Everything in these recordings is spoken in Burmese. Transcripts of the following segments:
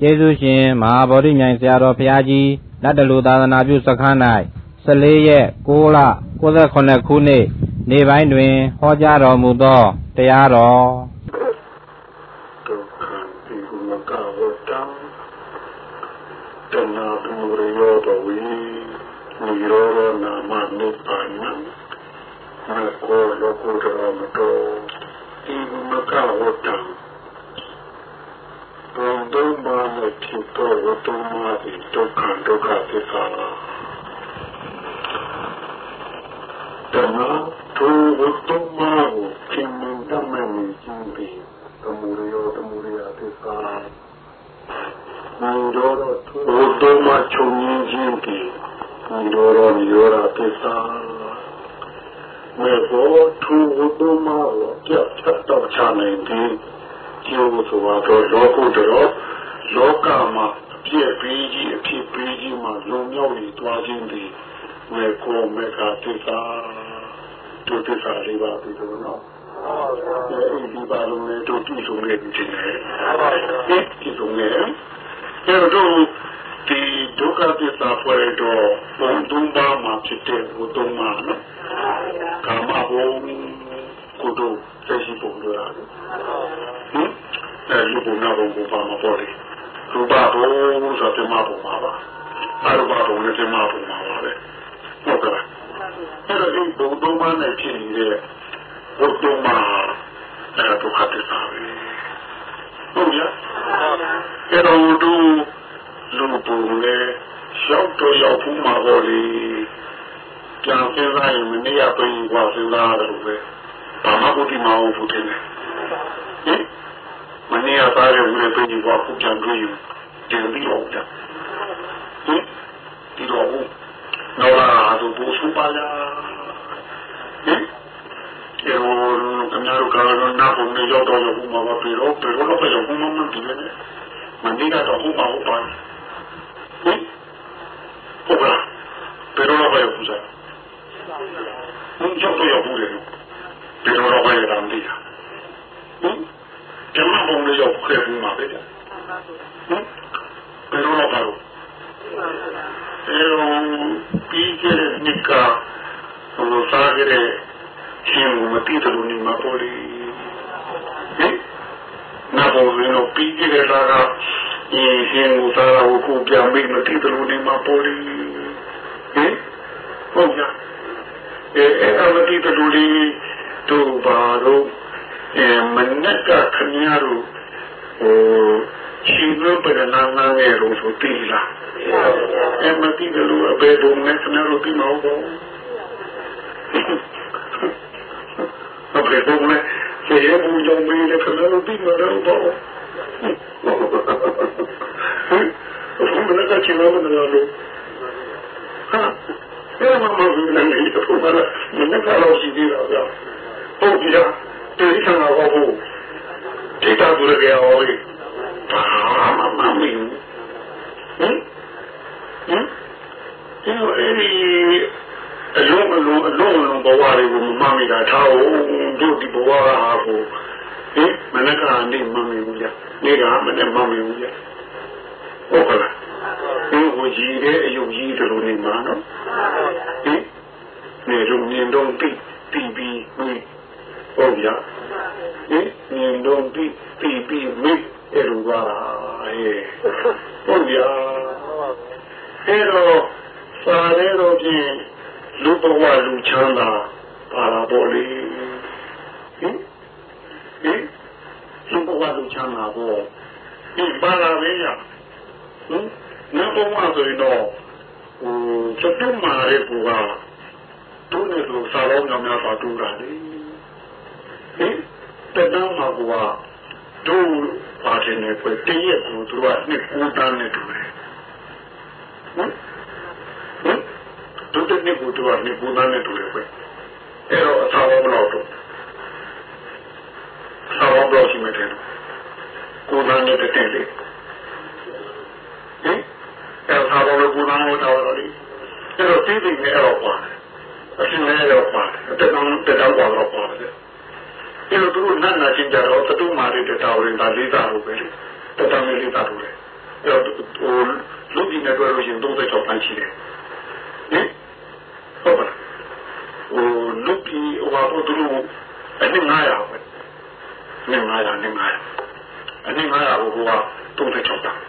ကျေးဇူးရှင်မဟာဗောဓိမြိုင်ဆရာတော်ဘုရားကြီးလက်တလူသာသနာပြုစခန်း၌14ရက်6လ68ခုနှစ်နေ့ပိုင်းတွင်ဟောကြားတော်မူသောတရားတော် ပါးနဲ့ဖြစ်သောဝတ္တမတိဒုက္ခဒုက္ခသစ္စာတဏှာသူဝတ္တမကိုခင်မင်တတ်မဲ့နေခြင်းပြီးသမှုရယောသမှုရယသစ္စာနိရောဓဝတ္တမချုပ်ငင်းခြင်းပြီးနိရောဓနိရောဓသစ္စာမေဘောသူဝတ္တမကိုပြတ်တော့ချနိုင်ပြီးကျိုးဆိုတော့လောကုတ္တရော လောကမှာအပြည့်ပေးကြီးအဖြစ်ပေးကြီးမှာလုံမြောက်နေသွားခြင်းဒီမေကောမေခသစ္စာဒုသစ္စာလေးပါပြီလို့နော်အဲဒီပါလုံးနဲ့တို့ကြည့်ဆုံးနေပြီတင်တယ်ဒီကြည့်ဆုံးနေတယ်တို့ဒီဒုက္ခသစ္စာဖွဲ့တော့ဘုံသုံးပါးမှာဖြစ်တဲ့ဘုံသုံးပါးနော်ကာမဘုံကုသိုလ်သိရှိပုံလို့ရတယ်ဟင်အဲလူဘုံနာဘုံကိုပါမှာပေါ့လေ ရူပဘုံဆိုတဲ့မှာပုံပါပါအရူပဘုံနဲ့တဲ့မှာပုံပါပါပဲဟုတ်ကဲ့အဲ့တော့ဒီဘုံသုံးပါးနဲ့ဖြစ်နေတဲ့ဘုံသုံးပါးအဲဒုက္ခသစ္စာပဲဟုတ်ကြအဲ့တော့သူလူပုံနဲ့ရောက်တော့ရောက်ဘူးမှာပေါ့လေကြံစဉ်းစားရင်မနေ့ကပြင်ကစဉ်းစားရတယ်ပဲဘာမှဘုဒ္ဓမဟုတ်ဘူးတဲ့ဟင် မနေ့ကသားရဲ့ဝင်ပြင်ကခုပြန်တွေ့ယူတင်ပြီးတော့ကြဟင်ဒီတော့ဘူးနော်လာသူဘူစူပါလာဟင်ကျေဟိုကများတို့ကတော့နာဖို့နေရောက်တော့ဘူးမှာပါပြီးတော့ပြီးတော့တော့ပြန်ဘူးမှမပြီးနေမနေ့ကတော့ဘူးမဟုတ်ပါဘူးဟုတ်ကဲ့ပြီးတော့တော့ပြန်ဘူးစားဘုံကြောက်ရဘူးလေပြီးတော့တော့ပြန် ရမ်းဒီဟင်ကျမဘုံလေးရောက်ခဲ့ဘူးမှာပဲဟင်ပြီးတော့တော့ပါတော့အဲပြီးခဲ့တဲ့နှစ်ကဘုလိုစားကြတဲ့ရှင်မတိတလူနေမှာပေါ်လေဟင်နာဘုံရင်းတော့ပြီးခဲ့တဲ့လာကဒီရှင်ကိုစားတော့ကိုပြန်ပြီးမတိတလူနေမှာပေါ်လေဟင်ဟုတ်ကြအဲအဲ့အမတိတလူလေးတို့ပါတော့ အဲမနက်ကခင်ဗျားတို့ဟိုရှင်လို့ပြနာနာရဲ့လို့ဆိုတိလားအဲမတိတလူအဘယ်ဘုံနဲ့ခင်ဗျားတို့ပြီးမဟုတ်ဘူးအဘယ်ဘုံနဲ့ကျေရမှုကြောင့်ပြီးလည်းခင်ဗျားတို့ပြီးမတော့ဘူးဘုံကချင်လို့မလို့ဟာအဲ့မှာမဟုတ်ဘူးလည်းဒီတော့ဘာလဲမနေ့ကတော့ရှိသေးတာဗျာဟုတ်ပြီလား ဒီဆံတော့ဟုတ်ဒီတာသူရရောဘာမှမမင်းဟင်ဟင်ဒီလိုအဲ့ဒီအလုံးအလုံးအလုံးအလုံးဘဝတွေကိုမမမိတာထားအောင်တို့ဒီဘဝကဟာကိုဟင်မနေ့ကနေမမဘူးကြာနေ့ကမနေ့မမဘူးကြာဟုတ်ကလားဒီကိုကြီးတဲ့အယုတ်ကြီးတို့နေမှာနော်ဟင်နေတော့မြင်တော့ပြီးပြီးပြီး ဟုတ်ဗျာဟင်မြင်တော့ပြီးပြီးပြီးမိအဲ့လိုပါဟဲ့ဟုတ်ဗျာအဲ့တော့စာရဲတော့ဖြင့်လူဘဝလူချမ်းသာပါလာပေါ့လေဟင်ဟင်လူဘဝလူချမ်းသာပေါ့ဒီပါလာပဲရဟင်နောက်ဘဝဆိုရင်တော့ဟိုချက်တူမာရဲ့ဘူကတို့နဲ့လူစာလုံးများများပါတူတာလေ ဟင်တဏှာမှာကတို့ပါတယ်နဲ့ပဲတည့်ရကိုသူကနှစ်ကိုးတန်းနဲ့တူတယ်ဟင်ဟင်တို့တဲ့နှစ်ကိုသူကနှစ်ကိုးတန်းနဲ့တူတယ်ပဲအဲ့တော့အသာဘလောက်တော့အသာဘလောက်ရှိမှတယ်ကိုးတန်းနဲ့တည့်တယ်ဟင်အဲ့တော့အသာဘလောက်ကိုးတန်းလို့တော်တော်လေးအဲ့တော့တိတိနဲ့အဲ့တော့ပါတယ်အရှင်လည်းတော့ပါတယ်တက်တော့တက်တော့တော့ပါတယ် ဒီလိုသူတို့နတ်နာချင်းကြတော့တတုမာရီတတော်ရင်ဒါလေးတာလို့ပဲတတမလေးတာလို့လေဟဟိုလူကြီးနဲ့တွေ့လို့ရှိရင်36တန်းရှိတယ်ဟင်ဟုတ်ပါဟိုလူကြီးဟိုဘာလို့သူတို့အနည်း900ပဲနည်း900နည်း900အနည်း900ဟိုက36တန်း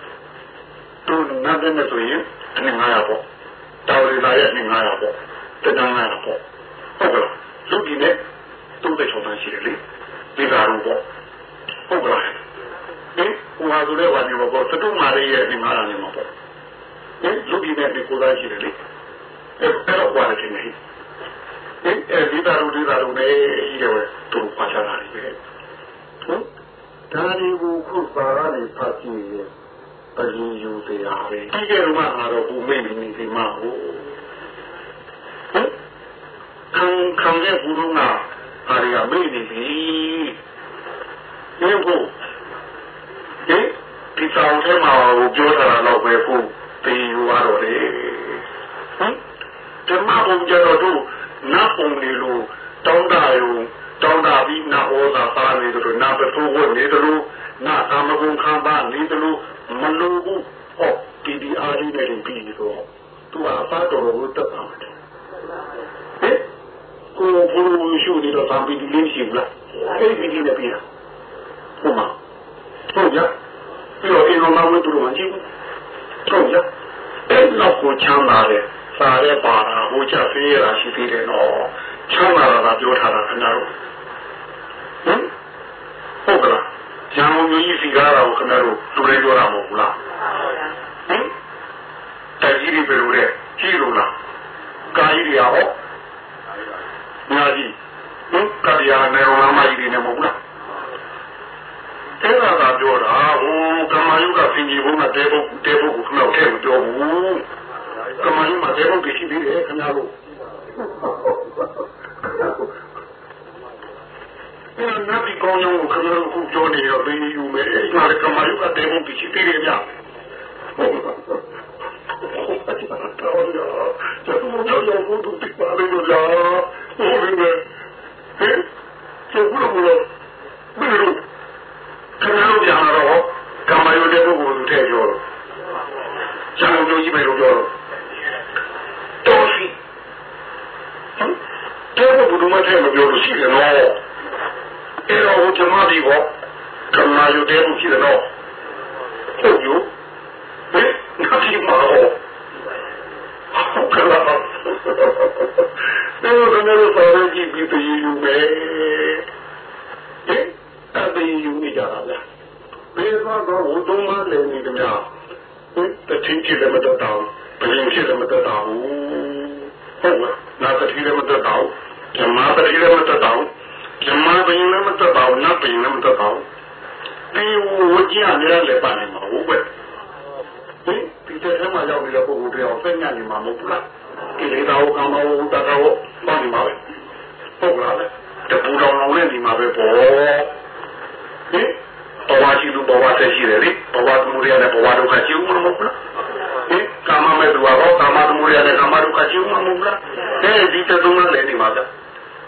သူနတ်တဲ့ဆိုရင်အနည်း900ပေါ့တော်ရီလာရဲ့အနည်း900ပေါ့တန်း900ပေါ့ဟုတ်ကဲ့လူကြီးနဲ့ 36တန်းရှိတယ်လေဒီကားတော့ပေါ့ဟုတ်ကဲ့ဟင်ဟိုဟာဆိုတဲ့ဝါဒီဘောစတုမာရီရဲ့အနည်း900နေမှာပေါ့ဟင်လူကြီးနဲ့ဒီကိုယ်သားရှိတယ်လေအဲ့တော့ဘာလဲနေဟင်အဲဒီတာရူဒီတာရူနဲ့ဤတယ်သူပါချတာလေဟင်ဒါဒီကိုခုပါရနေဖတ်ကြည့်ရင်ပရင်ယူတရားပဲဒီကဲတော့မှတော့ဘူမိတ်နေဒီမှာဟိုဟင်ခံခံတဲ့ဘူရုံးက ဟာရီကမိတ်နေပြီဟင်ဖို့ဟင်ဒီဆောင်ထဲမှာပြောထားတာတော့ပဲဖို့တင်ယူရတော့လေဟင်ဓမ္မဘုံကြတော့တို့နတ်ပုံနေလို့တောင်းတရုံတောင်းတပြီးနတ်ဩဇာပါနေတယ်လို့နတ်ပစိုးဝတ်နေတယ်လို့နတ်အာမဂုံခံပါနေတယ်လို့မလိုဘူးဟောဒီဒီအားလေးနဲ့ပြီးတော့သူကအဖတ်တော်ကိုတက်ပါမယ်ဟ င်ကိုဘုရားရှုနေတော့သံပီဒီလေးရှိဘူးလားအဲ့ဒီဒီနဲ့ပြီးတာဟုတ်မှာဟုတ်ကြပြီးတော့အိမ်တော်မှာဝင်သူတို့မှကြည့်ဘူးဟုတ်ကြအဲ့တော့ကိုချမ်းသာတယ်စာရဲပါတာဟိုချက်ဖေးရတာရှိသေးတယ်နော်ချမ်းသာတာကပြောထားတာခင်ဗျားတို့ဟင်ဟုတ်ကလားရန်ကုန်မြို့ကြီးစီကားတာကိုခင်ဗျားတို့လူတွေပြောတာမဟုတ်ဘူးလားဟင်တိုက်ကြီးတွေပဲလို့တဲ့ကြီးလို့လားကာကြီးတွေရော ညာကြီးဟင်ကဗျာနေရောမကြီးတွေနဲ့မဟုတ်ဘူးလားအဲ့ဒါကပြောတာဟိုကမာယုကဖင်ကြီးဘုံကတဲဘုတ်တဲဘုတ်ကိုခဏထဲမပြောဘူးကမာယုမှာတဲဘုတ်ကြီးရှိသေးတယ်ခင်ဗျားတို့အဲ့နတ်ဒီကောင်းကြောင့်ခဏခုပြောနေတော့ဘင်းယူမယ်အဲ့ဒါကမာယုကတဲဘုတ်ကြီးရှိသေးတယ်ဗျာ ဟုတ်ပါတော့ကျတော့ကျွန်တော်တို့တို့တိပါလို့လားဟုတ်ပြီဟဲ့ကျုပ်တို့ကတော့ဘယ်လိုခဏလို့ပြန်လာတော့ကမ္မယုတဲ့ပုဂ္ဂိုလ်သူထည့်ပြောတော့ကျန်လို့ကြီးပဲလို့ပြောတော့တော်စီတဲ့ဘုဒ္ဓမထဲမပြောလို့ရှိတယ်နော်အဲ့တော့ဟိုဓမ္မဒီဘောကမ္မယုတဲ့ပုရှိတယ်နော်ဟုတ်ယူဘယ်နာတိမှာဟောဟုတ်ကလားဒီ လိုကတော့စာရေးကြည့်ပြီးပြည်ယူမယ်ဟင်အပင်ယူနေကြတာဗျဘယ်တော့ဘုသုံးမလည်းနေကြများတတိချလည်းမတတ်တော့ဘယ်ရင်ချလည်းမတတ်တော့ဟုတ်လားနာတတိလည်းမတတ်တော့ဇမတတိလည်းမတတ်တော့ဇမဘယ်လည်းမတတ်တော့နတ်ဘယ်လည်းမတတ်တော့ဒီဝကြရလည်းပါနေမှာဟုတ်ပဲဒီဒီတဲ့မှာရောက်နေတဲ့ပုဂ္ဂိုလ်တွေအောင်ဆက်ညနေမှာမဟုတ်ဘူးလား ကိလေသာကိုကံမဟုတ်တတ်တော့ပါနေမှာပဲဟုတ်လားတပူတော်လုံးနဲ့ဒီမှာပဲပေါ့ဟင်ဘဝရှိသူဘဝသက်ရှိတယ်လေဘဝသမုဒယနဲ့ဘဝဒုက္ခရှိဦးမလို့မဟုတ်လားဟင်ကာမမဲ့သူကတော့ကာမသမုဒယနဲ့ကာမဒုက္ခရှိဦးမလို့မဟုတ်လားအဲဒီတသုံးလည်းနေမှာက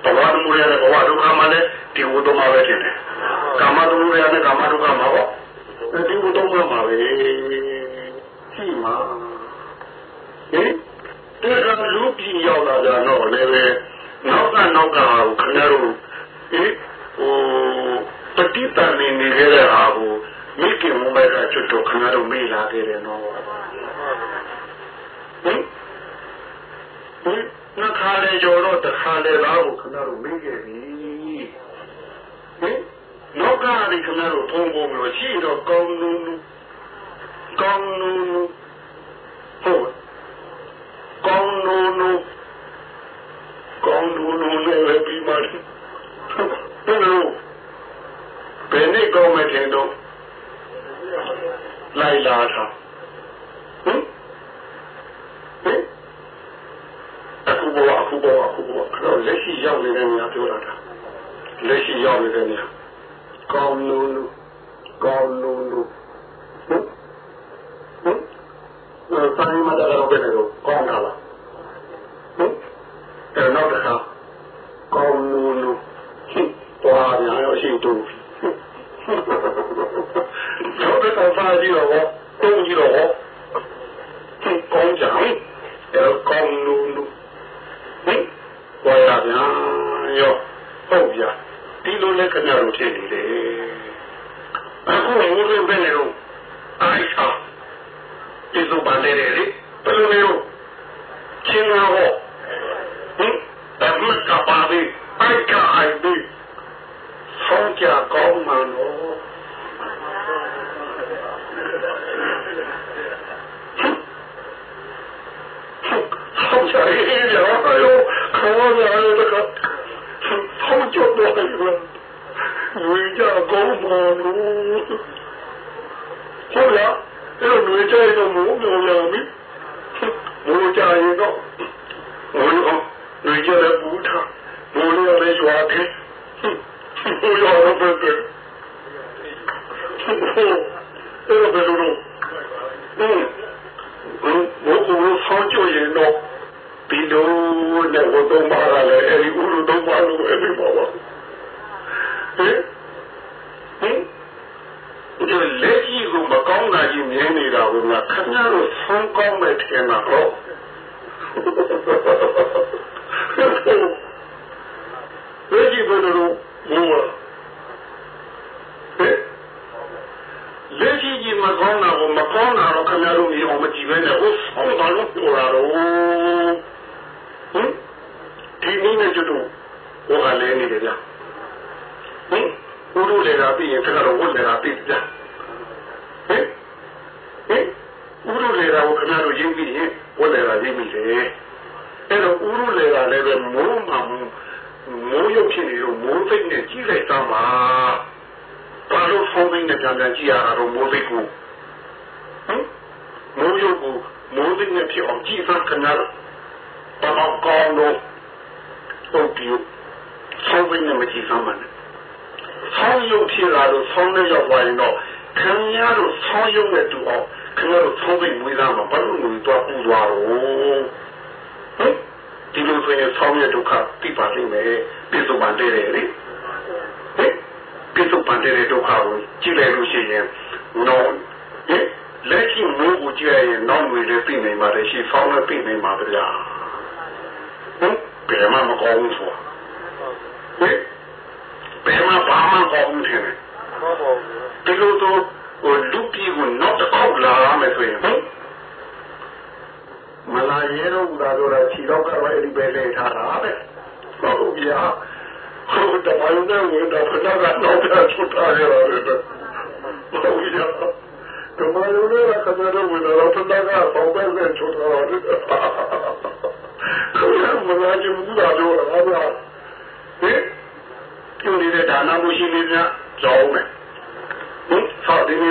ဘဝသမုဒယနဲ့ဘဝဒုက္ခမှာလည်းဒီဝတ္တမပဲဖြစ်တယ်ကာမသမုဒယနဲ့ကာမဒုက္ခမှာပေါ့ဒီဝတ္တမမှာပဲရှိမှာဟင် ဒီကလူပြည်ရောက်လာကြတော့လည်းပဲနောက်ကနောက်ကဟာကိုခင်ဗျားတို့ဟင်ဟိုပฏิတန်နေနေခဲ့တဲ့ဟာကိုမိခင်မမဲကချွတ်တော့ခင်ဗျားတို့မေးလာခဲ့တယ်နော်ဟင်ဟင်နှခါလေကျော်တော့တခါလေသားကိုခင်ဗျားတို့မေးခဲ့ပြီဟင်နောက်ကဒီခင်ဗျားတို့ဖုံးပုံလို့ရှိတော့ကောင်းနူးနူးကောင်းနူးနူးဟုတ် ကောင်းနူးနူးကောင်းနူးနူးလည်းပြီးပါလိမ့်ဘယ်လိုဘယ်နဲ့ကောင်းမယ်ထင်တော့လိုက်လာတာဟင်ဟင်အခုဘောအခုဘောအခုဘောတော့လက်ရှိရောက်နေတဲ့နေရာပြောတာလက်ရှိရောက်နေတဲ့နေရာကောင်းနူးနူးကောင်းနူးနူးဟင်ဟင် တိုင်းမှာတော့ဘယ်လိုကောင်းတာလား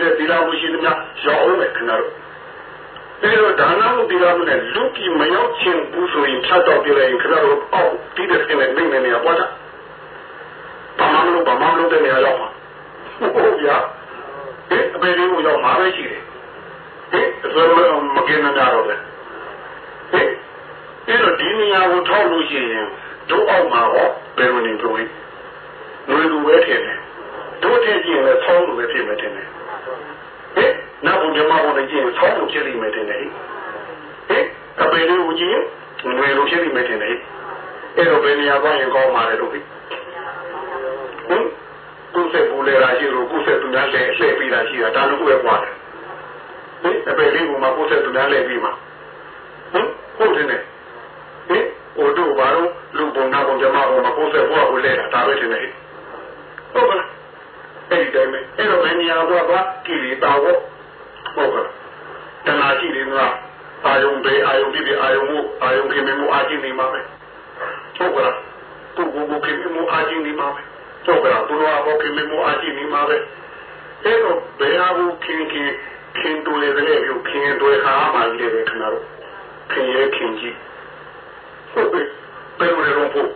ဆောက်နေတဲ့ဒီလာမှုရှိနေများကြောင်းမယ်ခင်ဗျားတို့အဲတော့ဒါနမှုဒီလာမှုနဲ့လူကြီးမရောက်ချင်းဘူးဆိုရင်ဖြတ်တော့ပြလိုက်ရင်ခင်ဗျားတို့အောက်ဒီတဲ့နေနေနေနေပေါ်တာဘာမှမလုပ်ဘာမှမလုပ်တဲ့နေရာရောက်မှာဟုတ်ဗျာဟင်အပေလေးကိုရောက်မှာပဲရှိတယ်ဟင်အစွမ်းမကင်းနေတာတော့ပဲဟင်အဲတော့ဒီနေရာကိုထောက်လို့ရှိရင်တို့အောက်မှာဟောဘယ်လိုနေကြလဲငွေလူပဲထင်တယ်တို့ထင်ကြည့်ရင်လည်းဆောင်းလူပဲဖြစ်မယ်ထင်တယ်ဟင် နောက်ဘုရားမဘုရားကြည့်ရင်ဆောင်းလူဖြစ်လိမ့်မယ်ထင်တယ်ဟင်အပေလေးကိုကြည့်ရင်ငွေလူဖြစ်လိမ့်မယ်ထင်တယ်အဲ့တော့ဘယ်နေရာသွားရင်ကောင်းမှာလဲတို့ဟင်ကုသပူလေရာရှိလို့ကုသသူများလဲလှည့်ပြီးတာရှိတာဒါလည်းပဲကွာတယ်ဟင်အပေလေးကမှကုသသူများလဲပြီးမှာဟင်ဟုတ်တယ်နဲ့ဟင်ဟိုတို့ဘာလို့လူပုံနာပုံကြမပုံမကုသဘွားကိုလဲတာဒါပဲတင်နေဟုတ်ကဲ့အဲ့ဒီတိုင်းပဲအဲ့တော့ဘယ်နေရာတော့ပါကိလေသာကို ဟုတ်ကဲ့တဏှာရှိနေမှာအာယုံတွေအာယုံတွေအာယုံကိုအာယုံခင်မှုအာချင်းနေမှာပဲဟုတ်ကဲ့သူ့ကိုယ်ကိုခင်မှုအာချင်းနေမှာပဲဟုတ်ကဲ့သူ့ရောဘောခင်မှုအာချင်းနေမှာပဲအဲ့တော့ဘယ်ဟာကိုခင်ခင်ခင်တူလေတဲ့ပြုခင်တွေဟာမှလည်းခင်ဗျားတို့ခင်ရဲ့ခင်ကြီးဟုတ်ကဲ့ဘယ်လိုလဲတော့ဖို့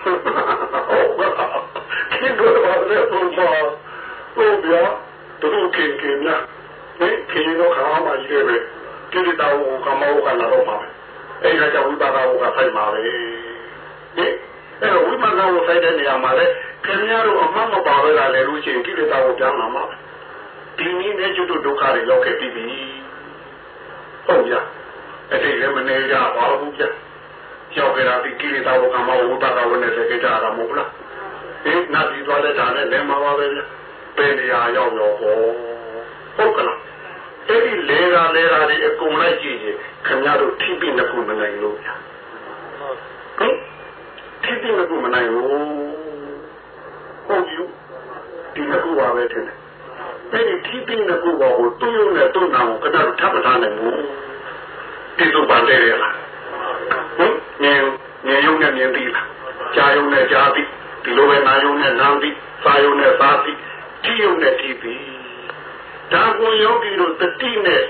ဟုတ်ကဲ့ခင်တို့ဘာလဲဘုရားဟုတ်ပြာ တို့ခင်ခင်များဒီခင်တော့ခါမှကြီးတယ်ပဲကိလေသာကိုကမောကလာတော့မှာပဲအဲ့ဒါကြောင့်ဝိပါဒကိုကဖိုက်မှာပဲဟင်အဲ့တော့ဝိပါဒကိုဖိုက်တဲ့နေရာမှာလေခင်ဗျားတို့အမှတ်မပါပဲလားလေလို့ရှိရင်ကိလေသာကိုပြောင်းလာမှာပဲဒီနည်းနဲ့ကျွတ်ဒုက္ခတွေရောက်ခဲ့ပြီးပြီဟုတ်ဗျာအဲ့ဒီလည်းမနေကြပါဘူးဗျာရောက်ကြတာဒီကိလေသာကိုကမောဝိပါဒဝင်နေတဲ့ကြတာမဟုတ်လားဒီနာပြီးသွားတဲ့ဒါနဲ့လည်းမှာပါပဲဗျာ ပင်နေရာရောက်ရောဟောဟုတ်ကလားအဲ့ဒီလေသာကုံလိုက်ကြည့်ရင်ခင်ဗျားတို့ထိပိနှစ်ခုမနိုင်လို့ဗျာဟင်ထိပိနှစ်ခုမနိုင်ဘူးဟုတ်ယူဒီနှစ်ခုပါပဲထင်တယ်အဲ့ဒီထိပိနှစ်ခုပါကိုတွုံနဲ့တွုံနာကိုခင်ဗျားတို့ထပ်မထားနိုင်ဘူးဒီလိုပါလေရလားဟင်မြင်မြင်ရုံနဲ့မြင်ပြီးလားကြားရုံနဲ့ကြားပြီးဒီလိုပဲနာယုံနဲ့နာပြီးစားယုံနဲ့စားပြီး ထိယုံနဲ့ထိပြီးဒါကိုယောဂီတို့တတိနဲ့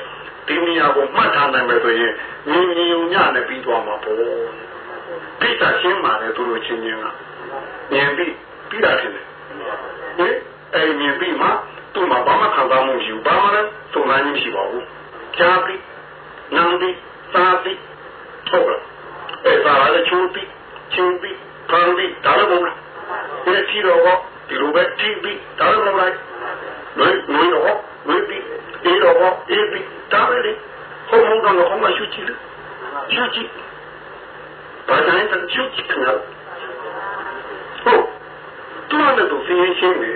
ဒီနေရာကိုမှတ်ထားနိုင်မယ်ဆိုရင်မြင်မြင်ုံညနဲ့ပြီးသွားမှာပေါ့ပိဋကရှင်းပါလေသူတို့ချင်းချင်းကမြင်ပြီးပြီးတာထင်တယ်ဟင်အဲမြင်ပြီးမှသူ့မှာဘာမှခံစားမှုမရှိဘူးဘာမှလည်းသုံးနိုင်မရှိပါဘူးကြားပြီးနားပြီးစားပြီးဟုတ်လားအဲစားရတဲ့ချိုးပြီးချင်းပြီးခံပြီးဒါလည်းမဟုတ်လားဒီထီတော့ ဒီလိုပဲတီးပြီးဒါလည်းမဟုတ်လားနွေနွေတော့နွေပြီးအေးတော့အေးပြီးဒါပဲလေဟိုမုန်းတော့ဟောမရှိချီလို့ရှိချီဘာတိုင်းတချို့ချင်တယ်ဟုတ်တူလည်းသူသိရှင်းနေ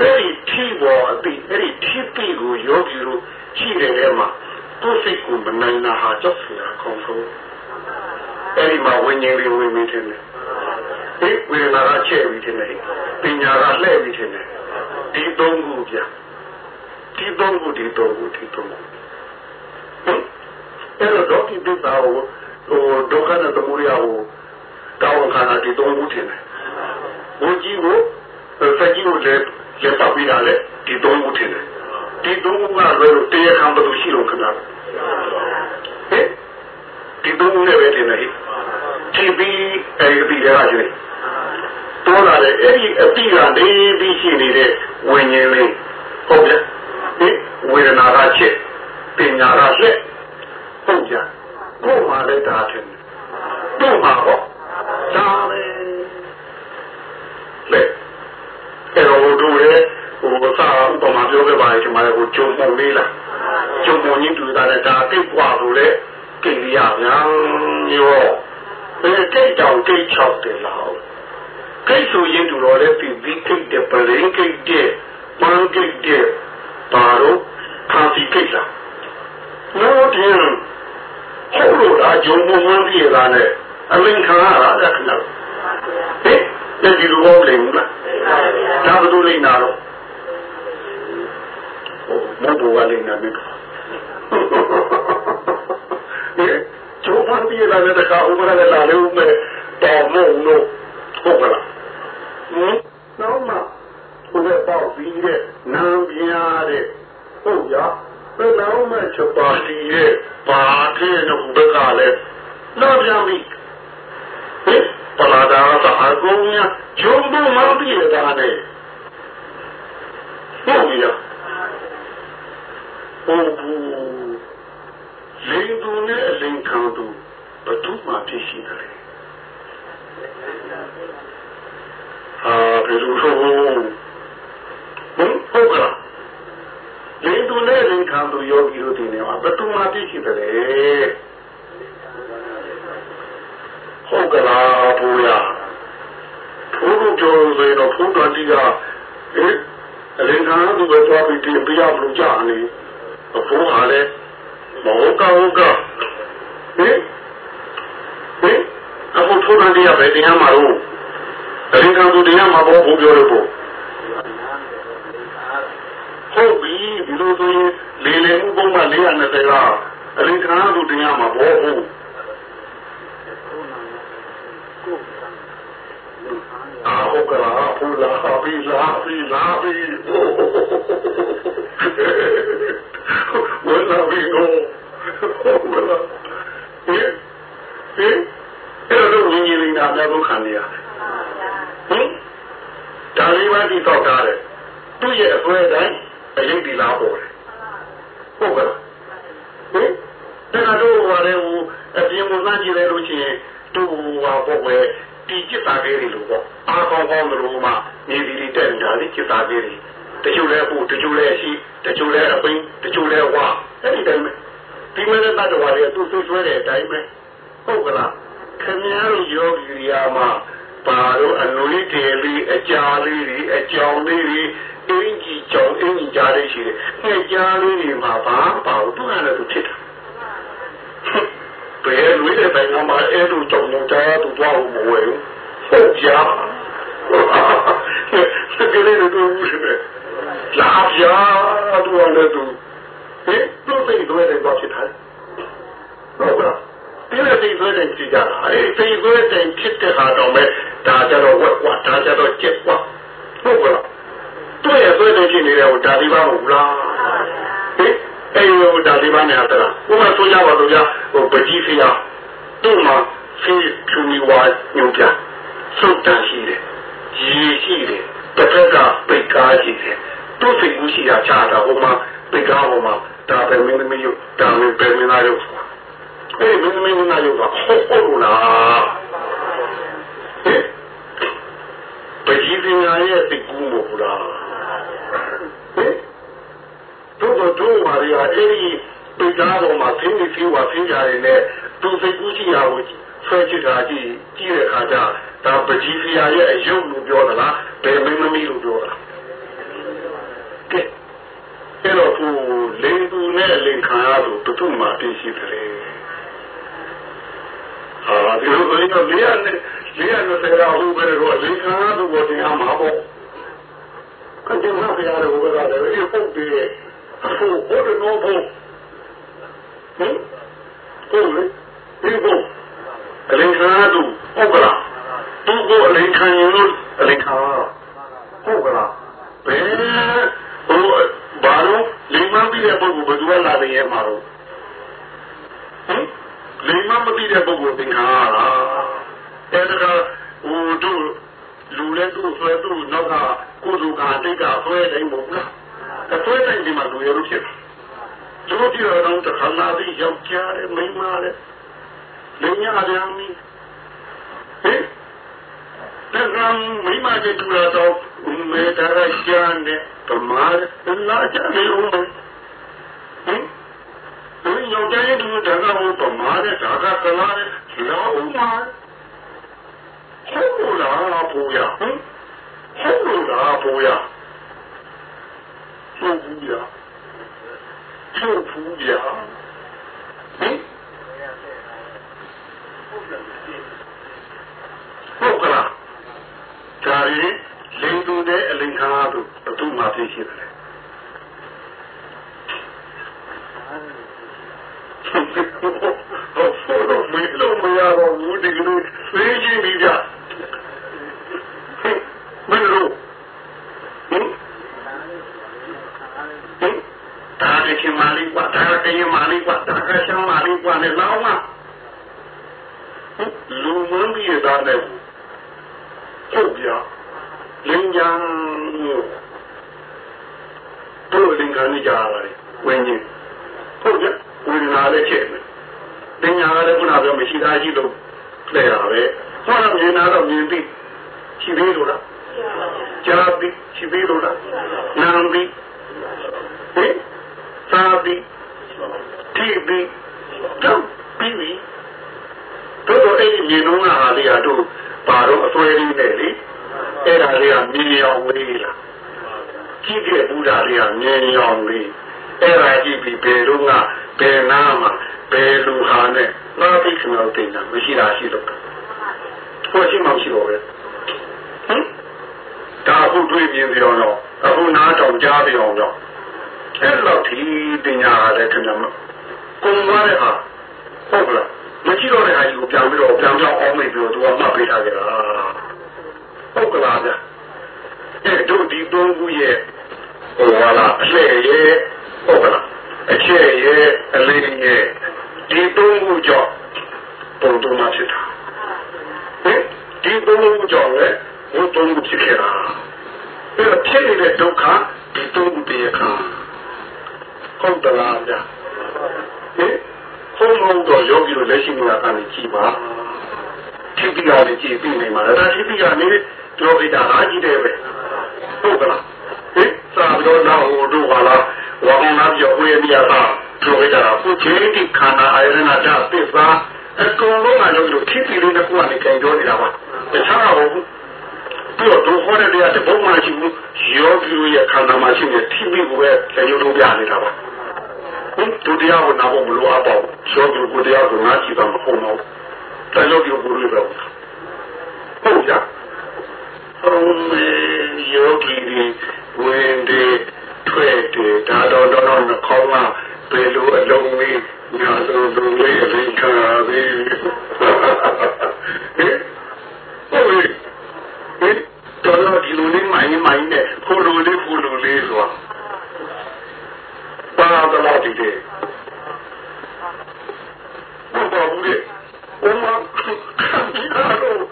အဲ့ဒီထီပေါ်အတိအဲ့ဒီထီပြီးကိုယောဂီတို့ရှိတယ်ထဲမှာသူ့စိတ်ကိုမနိုင်တာဟာကြောက်စရာကောင်းဆုံးအဲ့ဒီမှာဝိညာဉ်လေးဝင်နေတယ် ဒီဝေဒနာကချဲ့ပြီးတယ်ပညာကလှည့်ပြီးတယ်ဒီသုံးခုပြဒီသုံးခုဒီသုံးခုဒီသုံးခုအဲ့တော့ဒီဒုတာကိုဟိုဒုက္ခနဲ့သမုဒယကိုတောင်းခါတာဒီသုံးခုထင်တယ်ဘုကြီးကိုစက်ကြီးကိုလည်းလက်ပတ်ပြီးတာလေဒီသုံးခုထင်တယ်ဒီသုံးခုကလည်းတရားခံဘယ်လိုရှိလို့ခဏဟဲ့ဒီသုံးခုနဲ့ပဲထင်တယ်ဒီပြီးအဲ့ဒီတွေကကျွေး တော်လာတယ်အဲ့ဒီအတိကနေပြီးရှိနေတဲ့ဝิญဉ်လေးဟုတ်လားဒီဝေဒနာကချက်ပညာကလက်ဟုတ်ကြကိုယ်မှလည်းဒါထင်တယ်တို့မှာဟောဒါပဲလေအဲ့တော့တို့ရဲ့ဟိုစာဥပမာပြောခဲ့ပါရဲ့ဒီမှာဟိုဂျုံပုံလေးလားဂျုံပုံကြီးတူတာလည်းဒါတိတ်กว่าလို့လေကိရိယာများရောဘယ်ကိတ်တောင်ကိတ်ချောက်တယ်လား ကိတ်ဆိုရင်တူတော်လည်းပြီးပြီးကိတ်တဲ့ပလင်းကိတ်တဲ့ပန်းကိတ်တဲ့ပါတော့ခါစီကိတ်လားလို့တင်ဟုတ်လို့လားဂျုံမွန်းပြရတာနဲ့အလင်းခံရတာလက်ခဏဟဲ့လက်ဒီလိုဘောလိမ့်မလားဒါဘယ်လိုလိမ့်တာတော့မဟုတ်ဘူးကလိမ့်နေပြီဟဲ့ဂျုံမွန်းပြရတာနဲ့တခါဥပဒေလာလို့မဲ့တော်မုံလို့ဟုတ်ကလား ဟင်တော့မှဘုရားပေါ့ပြီးတဲ့နာပြရတဲ့ဟုတ်ရဘယ်တော့မှချက်ပါတီရဲ့ပါခဲ့တဲ့ဘက်ကလည်းတော့ပြန်ပြီဟင်ပလာဒါကအကုန်ညာဂျုံဘမပြည့်တာနဲ့ဟုတ်ရဟုတ်ဘူးလိန်သူနဲ့အလိန်ခံသူဘယ်သူမှဖြစ်ရှိတယ် အာဘယ်လိုဆိုဟင်ဟုတ်ကလားလိန်သူနဲ့လိန်ခံသူယောဂီတို့ဒီနေမှာဘယ်သူမှသိရှိတယ်ဟုတ်ကလားဘုရားဘုရားကျော်စေတော့ဘုရားတိကအဲအလိန်ခံသူပဲသွားပြီးတင်ပြရမလို့ကြာနေဘုရားလည်းမဟုတ်ကဟုတ်ကဟင်ဟင်အခုထုံးတယ်ရပဲတရားမှာတော့ အရင်ကသူတရားမှာဘောဘုပြောလို့ပေါ့ဟုတ်ပြီဒီလိုဆိုရင်လေလေမှုပုံမှ420ကအရင်ကသူတရားမှာဘောဟုတ်အာဟုတ်ကလားဘုလားဘီလာဘီလာဘီဝလာဘီနိုဝလာဟင်ဟင်အဲ့တော့ဝိညာဉ်လေးနာများဆုံးခံနေရတယ် ဟင်ဒါလေးပါးတိတော့တာတယ်သူ့ရဲ့အစွဲတိုင်းအရင်ဒီလားပေါ်တယ်ဟုတ်ကဲ့ဟင်ဒါကတော့ဟိုလေဟိုအပြင်မှာစကြည့်လိုက်လို့ရှိရင်သူ့ဟိုဟာပေါ့ပဲဒီจิตသားလေးတွေလို့ပေါ့အားကောင်းကောင်းလို့မှနေပြီးတက်နေတာလေจิตသားလေးတွေတချို့လဲဖို့တချို့လဲရှိတချို့လဲအပိန်းတချို့လဲဝါအဲ့ဒီတိုင်းပဲဒီမဲ့တတ်တော်တွေကသူ့ဆွဆွဲတဲ့အတိုင်းပဲဟုတ်ကလားခင်ဗျားတို့ယောဂီရာမှာ ပါတော့အနုလေးတေလေးအကြာလေးတွေအကြောင်လေးတွေအင်းကြီးကြောင်အင်းကြီးကြားလေးရှိတယ်ငှက်ကြားလေးတွေမှာဘာပါဘူးသူကလည်းသူဖြစ်တာဘယ်လိုလဲတိုင်းမှာအဲ့လိုကြောင်ကြောင်ကြားသူတော့မဝဲဘူးဟုတ်ကြစကလေးတို့ရှိတယ်လာပြာသူကလည်းသူဟဲ့သူ့စိတ်တွေလည်းတော့ဖြစ်တယ်ဟုတ်ကဲ့ ဒီလိုစိတ်တွေကြည့်ကြတာအဲစိတ်တွေဖြစ်တဲ့ဟာတော့မဲ့ဒါကြတော့ဝက်ကွာဒါကြတော့ကျက်ကွာဟုတ်ကဲ့တွေ့ရဆွဲနေဖြစ်နေတယ်ဟိုဒါဒီပါမဟုတ်လားဟင်အဲ့ဒီဟိုဒါဒီပါနဲ့ဟာတလားဥပမာဆိုကြပါလို့ကြာဟိုပကြီးဖျားသူ့မှာဖေးဖြူမီဝါညုံပြစုတ်တန်ရှိတယ်ရေရှိတယ်တစ်ဖက်ကပိတ်ကားရှိတယ်သူ့စိတ်ကူးရှိတာချတာဟိုမှာပိတ်ကားဟိုမှာဒါပဲမင်းမင်းရုပ်ဒါပဲပဲမင်းသားရုပ် အဲ့ဒီမင်းမင်းသားရုပ်ကဟုတ်ဟုတ်လားဟင်ပကြီးပညာရဲ့စိတ်ကူးမဟုတ်လားဟင်တို့တို့တို့ပါရအဲ့ဒီပိတ်ကားပေါ်မှာသင်္ကေတဝါသင်္ကြန်နဲ့သူစိတ်ကူးရှိတာကိုဆွဲချစ်တာကြည့်ကြည့်တဲ့အခါကျဒါပကြီးဖျားရဲ့အယုတ်လို့ပြောသလားဘယ်မင်းသမီးလို့ပြောသလားကဲအဲ့တော့သူလိန်သူနဲ့လိန်ခံရလို့ဘုသူ့မှာသိရှိတယ် ဟာဒီလိုဆိုရင်တော့လေးရနဲ့လေးရနဲ့ဆရာဟိုပဲတော့လိန်ခံရလို့ဘောတင်အောင်မှာပေါ့ကတိမဖျားလို့ဘယ်ကလဲဒီပုတ်တယ်ဟိုဟိုတော့ဘောဟင်ဟုတ်လေဒီဘောအလင်ခံရသူဟုတ်ကလားသူ့ကိုအလင်ခံရင်လို့အလင်ခံရဟုတ်ကလားဘယ်ဟိုဘာလို့လိမ္မာပြီးတဲ့ပုဂ္ဂိုလ်ဘယ်သူကလာတယ်ရဲ့မှာတော့ဟင် လိမ္မာမပြီးတဲ့ပုဂ္ဂိုလ်သင်္ခါရအဲ့ဒါကဟိုတို့လူလဲသူ့ဆွဲသူ့နောက်ကကိုယ်သူကတိတ်ကဆွဲတိုင်းမဟုတ်လားအဆွဲတိုင်းဒီမှာလူရလို့ဖြစ်တယ်တို့ကြည့်တော့တခါလာပြီးယောက်ျားရဲ့မိန်းမရဲ့လိညာပြန်ပြီဟင်တကံမိမကျတူလာတော့မေတ္တာကျမ်းနဲ့ပမာဒလာကြနေဦးဟင်ဒီယောက်ျားရဲ့ဒီတကံကိုပမာဒဒါကကလာနဲ့လောဦးမှာဟုတ် လားဘူရဟင်ဟုတ်လားဘူရဟုတ်ဘူးရဟုတ်ဘူးရဟင်ဟုတ်ကလားဒါရင်လိန်သူနဲ့အလင်္ကာတို့ဘသူမှသိရှိတယ်ဟုတ်ဆိုတော့ မင်းတို့မရတော့ဘူးဒီလိုသိချင်းပြီးကြမင်းတို့ဟင်ဟင်ဒါကချင်းမာလီကွာဒါကချင်းမာလီကွာဒါကရှမ်းမာလီကွာနဲ့လောင်းမလူမင်းပြီးရတာနဲ့ဟုတ်ပြလင်းကြံတို့လင်္ကာနေကြရတယ်ဝင်းကြီးဟုတ်ကြဝိညာဉ်လည်းချက်မယ် လင်ညာလည်းခုနပြောမရှိသားရှိလို့လဲတာပဲဟောတော့မြင်တာတော့မြင်ပြီရှိသေးလို့လားကြားပြီရှိသေးလို့လားနာမ်ပြီဟဲ့သာပြီထိပြီတော့ပြီပြီတို့တော့အဲ့ဒီမြင်တော့ဟာလေးဟာတို့ပါတော့အစွဲလေးနဲ့လေအဲ့ဒါလေးကမြင်ရောင်လေးလားကြည့်တဲ့ဘုရားလေးကမြင်ရောင်လေး အဲ့ဒါကြည့်ပြီးဘယ်တော့ကဘယ်နာမှာဘယ်လူဟာနဲ့နာသိခဏတော့တင်တာမရှိတာရှိတော့ဟိုရှိမှရှိတော့ပဲဟမ်ဒါအခုတွေ့ပြင်းပြီးတော့အခုနားတောင်ကြားပြီးအောင်တော့အဲ့လောက်ဒီပညာလည်းခင်ဗျာမကုံသွားတဲ့ဟာဟုတ်လားမကြည့်တော့တဲ့ဟာကြီးကိုပြန်ပြီးတော့ပြန်ပြောင်းအောင်မေ့ပြီးတော့သူကမှတ်ပေးထားကြတာဟုတ်ကလားဗျအဲ့တို့ဒီသုံးခုရဲ့ဟိုဟာလားအလှည့်ရဲ့ဟုတ်ကလား အချက်ရဲ့အလေးရဲ့ဒီသုံးခုကြောင့်ပုံတုံးမှဖြစ်တာဟင်ဒီသုံးခုကြောင့်လည်းဘုသုံးခုဖြစ်ခဲ့တာအဲ့တော့ဖြစ်နေတဲ့ဒုက္ခဒီသုံးခုတည်းခါဟုတ်တလားဗျဟင်ဘုံလုံးတော့ယောဂီတို့လက်ရှိနေတာကနေကြည်ပါထိပ်ပြီးရကြည်ပြီးနေမှာဒါထိပ်ပြီးရနေပြောပြတာအားကြီးတယ်ပဲဟုတ်ကလားဟင်သာတော့တော့ဟိုတို့ဟာလား ဝါမနာပြောဝေးပြတာပြောပြတာကိုခြေတိခန္ဓာအာရဏတာသစ္စာအကုန်လုံးကလည်းတို့ထိပ်ပြီးလေးတစ်ခုကနေကြင်ပြောနေတာပါတခြားတော့ဟပြီးတော့ဒုဟောတဲ့တရားတဘုံမှရှိဘူးယောဂီရဲ့ခန္ဓာမှာရှိတဲ့ထိမိကိုပဲလက်ရုပ်ထုတ်ပြနေတာပါဟင်ဒုတရားကိုနာဖို့မလိုအပ်ပါဘူးယောဂီကိုတရားကိုငါကြည့်တာမဟုတ်တော့တယ်ယောဂီကိုလိုပဲဟုတ်ကြဟုတ်ယောဂီဝင်တ ယ်ထွက်တယ်ဒါတော့တော့နှခေါင်းကဘယ်လိုအလုံးလေးညာလိုလိုလေးအရင်ခါပြီဟင်ဟုတ်ဟင်တော်တော်ဒီလိုလေးမိုင်းမိုင်းနဲ့ဖိုလိုလေးဖိုလိုလေးဆိုတာပါတော့ဒီတဲ့ဘာဘူးလေအမဒီကတော့မနေ့ကနောက်ပူနေပြီနေ့လည်းနောက်ပူနေပြီဘာဘူးလဲဟိုဒီဟိုဒီဟင်မခေါ်လာတဲ့ကြောင်ပါတော့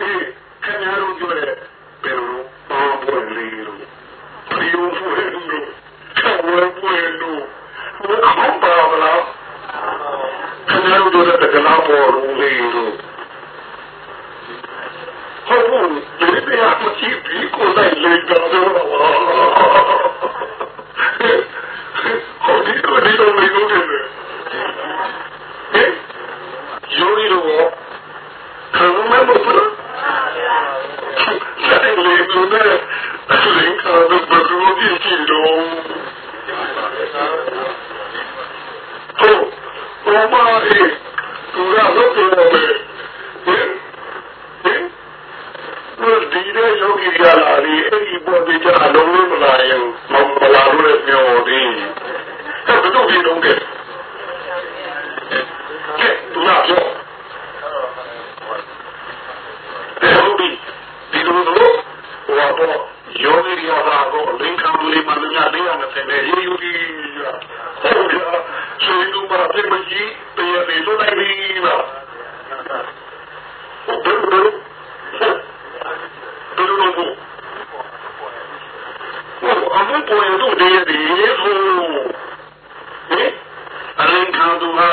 အေးခင်ဗျားတို့ပြောတဲ့ဘယ်လိုဘာပွင့်လေးလို့ဒီလိုဖွင့်လို့ခေါ်ဝဲပွင့်လို့ဘယ်ခေါ်ပါမလားခင်ဗျားတို့ပြောတဲ့ကလာပေါ်လို့လေးလို့ ဟုတ်ဘူးဒီပြာမကြည့်ပြီးကိုယ်တိုင်လေးတော့တော့ဟုတ်ဒီကိုဒီလိုလေးလို့တယ်ဟဲ့ယောဂီတို့ခံမမဘူးဆိုင်လေးလို့နဲ့လင်္ကာတို့ဘယ်လိုကြည့်ကြည့်တော့ဟုတ်ဘာမှအေးသူကလုပ်တယ်ဟင်ဟင်ဒီတဲ့ယောဂီကလာပြီးအဲ့ဒီပေါ်ဒီကြအလုံးလုံးမလာရင်မမလာလို့ပြောသည်အဲ့ဘယ်လိုဖြစ်တော့လဲကဲသူကပြောဟုတ်ပြီဒီလိုလိုဟောတော့ယောဂီရတာကိုလင်္ကာလေးမှလည်းလေးရမယ်နဲ့ယူယူကြီးဟုတ်ကဲ့ဆွေးနွေးပါပြမကြီးတရားတွေလို့နိုင်ပြီလားဘယ်လိုလဲဘယ်လိုလဲဟိုအမှုပေါ်ရတော့ဒီဒီဟိုဟဲ့အရင်ခံသူဟာ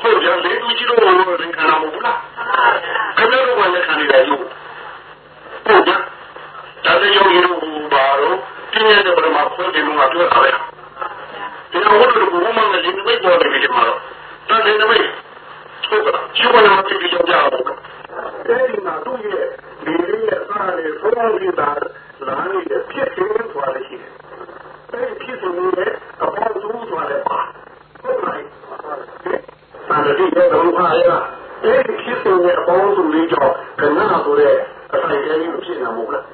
ဟုတ်ကြလေသူကြီးတို့ရင်ခံရမဟုတ်လားခင်ဗျားတို့ကလည်းခံနေတယ်လို့ဟုတ်ကြဒါလည်းယောဂီတို့ဘာလို့ပြင်းရတဲ့ပရမခွင့်တယ်လို့ငါပြောတာပဲဒီလိုဟုတ်လို့ဘုမမလည်းဒီမိတ်ပေါ်နေပြီမှာတော့ဒါလည်းနမိတ်ဟုတ်ကဲ့ချိုးပါလားပြပြကြအောင်အဲဒီမှာသူ့ရဲ့ဒီလေးရဲ့အားနဲ့ဘုရားကြီးတာလာနေတဲ့ဖြစ်ခြင်းဆိုတာရှိတယ်အဲဒီဖြစ်ခြင်းရဲ့အပေါ်သူဆိုတာလည်းပါဟုတ်လားသာတိရဲ့ဘုရားရဲ့အဲဒီဖြစ်ခြင်းရဲ့အပေါ်သူလေးကြောင့်ကနဆိုတဲ့အဆိုင်ကလေးကိုဖြစ်နေမှာမဟုတ်လား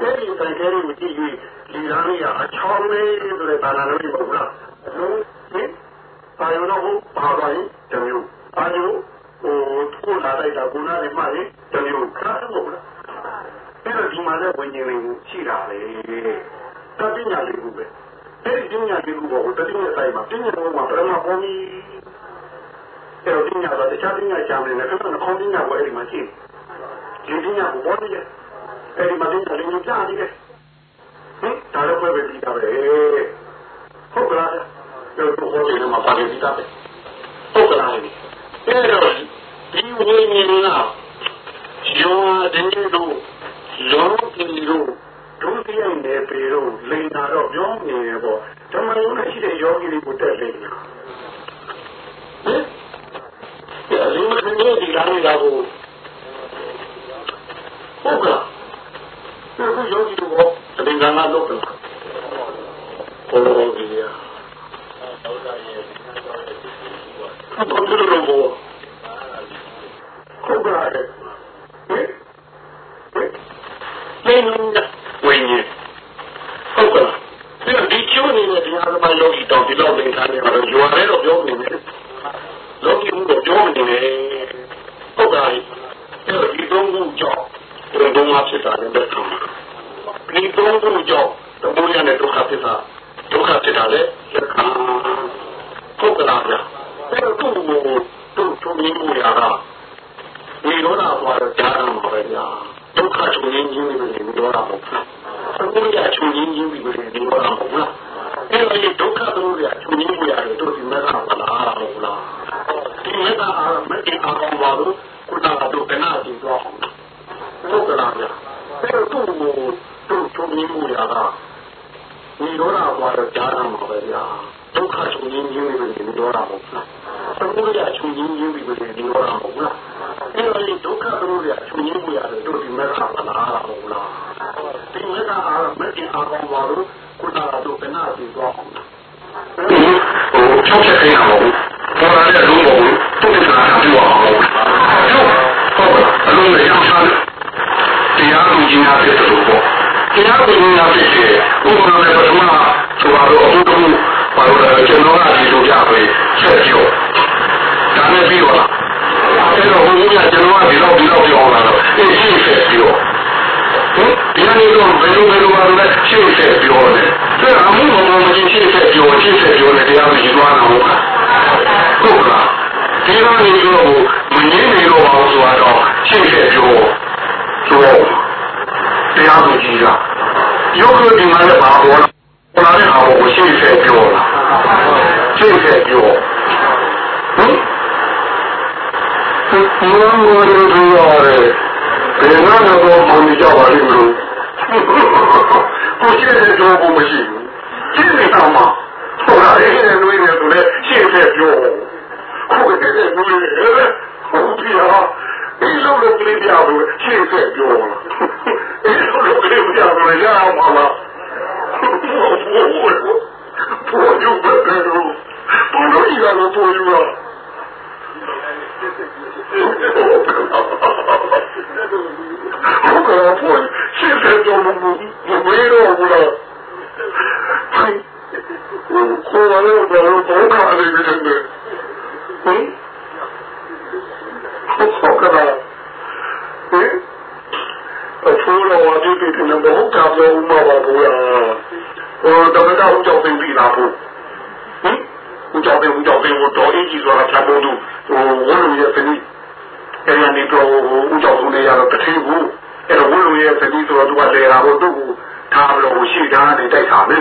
အဲဒီအဆိုင်ကလေးကိုကြည့်ပြီးဒီလားလေးကအချောင်းလေးဆိုတဲ့ဘာသာလေးမဟုတ်လားဟင်အာယုံတော့ဘာပါရင်တမျိုးအာယုံဟိုကိုလာလို က်တာကိုနားနဲ့မှရင်တမျိုးခါတော့မဟုတ်လားအဲ့တော့ဒီမှာလည်းဝิญဉ်လေးကိုရှိတာလေတတိညာလေးကိုပဲအဲ့ဒီပညာလေးကိုပေါ့တတိညာဆိုင်မှာပညာဘောမှာပရမဘောမီအဲ့တော့ပညာကတခြားပညာချမ်းနေတယ်ခဏခဏပညာကိုအဲ့ဒီမှာရှိဒီပညာကိုဘောနေတယ်အဲ့ဒီမှာပညာလေးကိုကြားနေတယ်ဟင်ဒါတော့ပဲပြီးတာပဲဟုတ်ကလားတော့ဘုရားရှင်မှာပါတယ်ပြီးတာပဲဟုတ်ကလားအဲ့တော့ ဒီဝိညာဉ်ကယောတဲ့တို့လောကီတို့ဒုတိယနေပေတို့လိန်တာတော့ပြောနေရပေါ့ဓမ္မယုံနဲ့ရှိတဲ့ယောဂီတွေကိုတက်လိမ့်မယ်ဟင်ဒီလိုမျိုးဒီလားလာဖို့ဟုတ်ကဲ့ဒီယောဂီတို့ကတင်ကနာလုပ်တယ်ပေါ်ကြီးရဘာလို့လဲဘော ဟုတ်ကဲ့ဟင်ဟင်ဝိညာဉ်ဟုတ်ကဲ့ဒီချိုးနေတဲ့တရားသမားယောဂီတောင်ဒီလောက်လင်ထားနေတော့ယူရဲတော့ပြောနေတယ်လောကီမှုတော့ပြောနေတယ်ဟုတ်ကဲ့အဲဒီသုံးခုကြောင့်ဘုံဘုံမှာဖြစ်တာလည်းပဲဒီသုံးခုကြောင့်တဘိုးရနဲ့ဒုက္ခဖြစ်တာဒုက္ခဖြစ်တာလည်းလက်ခံဟုတ်ကဲ့လားဗျာအဲ့တော့သူ့ကိုသူ့သူ့မျိုးရတာ ဝိရောဓဘာသာကြားရမှာပဲဗျာဒုက္ခချုပ်ရင်းချင်းတွေဝိရောဓမဟုတ်ဘူးအခုရချုပ်ရင်းချင်းတွေဝိရောဓမဟုတ်လားအဲ့တော့ဒီဒုက္ခတို့ရချုပ်ရင်းတွေရတယ်တို့ဒီမဲ့ကမလားဟုတ်လားဒီမဲ့ကအာမတိအာကောင်းပါလို့ခုနကတော့ကနာကြည့်တော့ဟုတ်ကလားဗျာအဲ့တော့သူ့ကိုသူ့ချုပ်ရင်းမှုရတာဒီတော့ကတော့ကြားရမှာပဲဗျာဒုက္ခချုပ်ရင်းရင်းနေပြီဒီတော့တာမဟုတ်လားသမုဒယချုပ်ရင်းရင်းပြီဒီတော့တာမဟုတ်လား အဲ့ဒီဒုက္ခသမုဒယချုပ်ရင်းမှုရတယ်တို့ဒီမဲ့ခါမလားဟုတ်လားဒီမဲ့ခါအားမဲ့ခင်အားကောင်းပါလို့ခုနကတော့ဘယ်နာပြီးတော့ဟိုချုပ်ချက်ခဲ့အောင်ပေါ်လာတဲ့လူကိုသူ့ကနာပြောအောင်ဟုတ်ဟုတ်အလုံးရအောင်စားတရားသူကြီးများဖြစ်တယ်လို့ပေါ့တရားသူကြီးများဖြစ်တယ်ဥပမာနဲ့ပထမဆိုတော့အမှုတစ်ခုဘာလို့လဲကျွန်တော်ကဒီလိုကြပဲဆက်ပြောဒါနဲ့ပြီးတော့ အဲ့တော့ဘုရားကျွန်တော်ကဒီလောက်ဒီလောက်ပြောလာတော့အေးရှင်းဆက်ပြောဟင်ဒီနေ့တော့ဘယ်လိုဘယ်လိုပါလဲရှင်းဆက်ပြောတယ်ဒါအမှုမမချင်းရှင်းဆက်ပြောရှင်းဆက်ပြောတယ်တရားသူကြီးသွားတာဟုတ်လားဟုတ်လားဒီလိုနေတော့မငင်းနေတော့ပါဘူးဆိုတော့ရှင်းဆက်ပြောဆိုတော့တရားသူကြီးကရုပ်လို့ဒီမှာလည်းပါပေါ်လာပေါ်လာတဲ့ဟာကိုရှင်းဆက်ပြောလာရှင်းဆက်ပြောဟင် ဒီလိုမျိုးတွေရတယ်ဘယ်တော့မှမမြင်ကြပါလိမ့်လို့ကိုရှင်းဆက်ပြောဖို့မရှိဘူးရှင်းနေတာမှဟိုကအဲ့ဒီလူတွေဆိုလဲရှင်းဆက်ပြောကိုယ်တည်းကလူတွေဟုတ်ပြီဟာဒီလိုလိုကလေးပြလို့ရှင်းဆက်ပြောလာဒီလိုလိုကလေးပြလို့ရအောင်ပါလားပို့ယူပဲလို့ပို့လို့ရလို့ပို့ယူတော့ဟုတ်ကဲ့ပို့ရှ င်းဆက်ပြောလို့မမေးတော့ဘူးလားဟိုကိုယ်လည်းတော့တော့ခါနေနေတယ်ဟင်ဟုတ်ကဲ့ဟင်အဖိုးတော်ဝါဒီတိတဲ့ဘုရားပြောဦးမှာပါဘူးလားဟိုတမတာဦးကြောင့်သိပြီလားဘူးဟင် ဦးကြောင့်သိဦးကြောင့်သိဟိုတော်အင်းကြီးဆိုတာဖြတ်ဖို့သူဟိုဝလုံးရဲ့ဖနီအဲ့ဒီနေတော့ဦးကြောင့်သူနေရတော့တထင်းဘူးအဲ့တော့ဝလုံးရဲ့ဖနီဆိုတော့သူကလေတာဖို့သူ့ကိုထားလို့ရှိတာနေတိုက်တာပဲ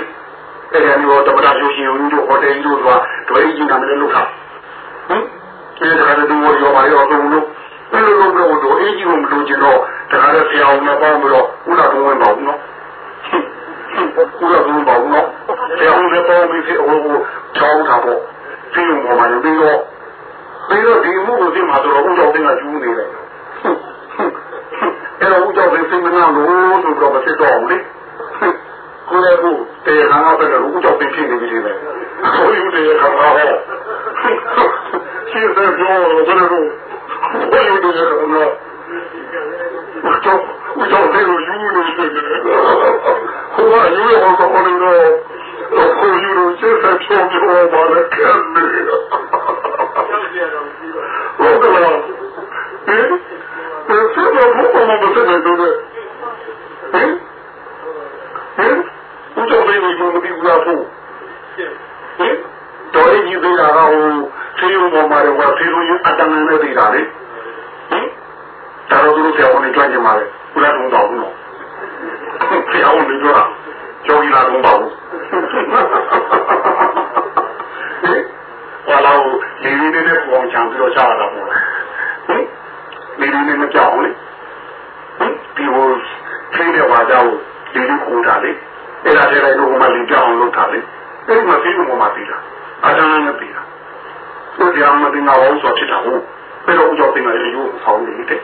အဲ့ဒီနေတော့တမတာယူရှင်ဦးတို့ဟိုတယ်ကြီးတို့ဆိုတာဒွေကြီးနာမည်လို့ထားဟင်ဒီကနေ့သူရောပါရောတော့လို့ဘယ်လိုလုပ်လို့တော့အေးကြီးကိုမလို့ကျင်တော့တခါတော့ဆရာအောင်နဲ့ပေါင်းပြီးတော့ဥလာတုံးဝင်ပါဘူးနော်ဥလာတုံးပါဘူးနော် ဆရာအောင်နဲ့ပေါင်းပြီးဟိုဟိုချောင်းတာပေါ့ပြီးုံပေါ်မှာပြီးတော့ပြီးတော့ဒီမှုကိုသိမှဆိုတော့ဥကြောင့်တင်ကကျူးနေတယ်အဲ့တော့ဥကြောင့်တင်စိတ်မနာလို့ဆိုတော့မဖြစ်တော့ဘူးလေကိုယ်လည်းကိုတေခါငါပဲလို့ဥကြောင့်တင်ဖြစ်နေပြီလေကိုယ်ယူတေခါငါဟောရှင်းတယ်ပြောတော့ဘယ်လိုကိုယ်ယူတေခါငါဥကြောင့်ဥကြောင့်တင်လို့ယူနေတယ်ဟိုကယူရအောင်ကောင်းနေတော့ ကိုယ်ယူလို့ရှင်းတယ်ပြောပြောပါလေကဲဟုတ်ကဲ့ဟင်ဆက်တော့ဘုရားမဆက်နေတော့ဟင်ဟင်ဦးတော်လေးကိုယူမပြီးဘူးလားဖို့ဟင်တော်ရင်ကြီးသေးတာကဟိုသေရုံပေါ်မှာတော့သေရုံရင်အတန်နဲ့သေးတာလေဟင်ဒါတော့သူတို့ပြောနေကြကြမှာလေဘုရားတော်တော်ဘူးနော်ပြောင်းနေကြတာ ကြောကြီးလာတော့ပါဘူးဟင်ဘာလို့လေလေးလေးနဲ့ပုံချံပြီးတော့ချလာတာပေါ့ဟင်လေလေးလေးမကြောက်ဘူးလေဟင်ဒီဟိုထိတဲ့ဘာကြောက်လေလေးကိုတာလေအဲ့ဒါတည်းလည်းကိုမှလင်ကြောက်အောင်လုပ်တာလေအဲ့ဒီမှာပြီးလို့မှပြီးတာအတန်းနဲ့ပြီးတာသူတရားမတင်ငါ့ဘောဆိုဖြစ်တာဟုတ်ဘယ်တော့ကြောက်တင်လိုက်ရုပ်ဆောင်နေတဲ့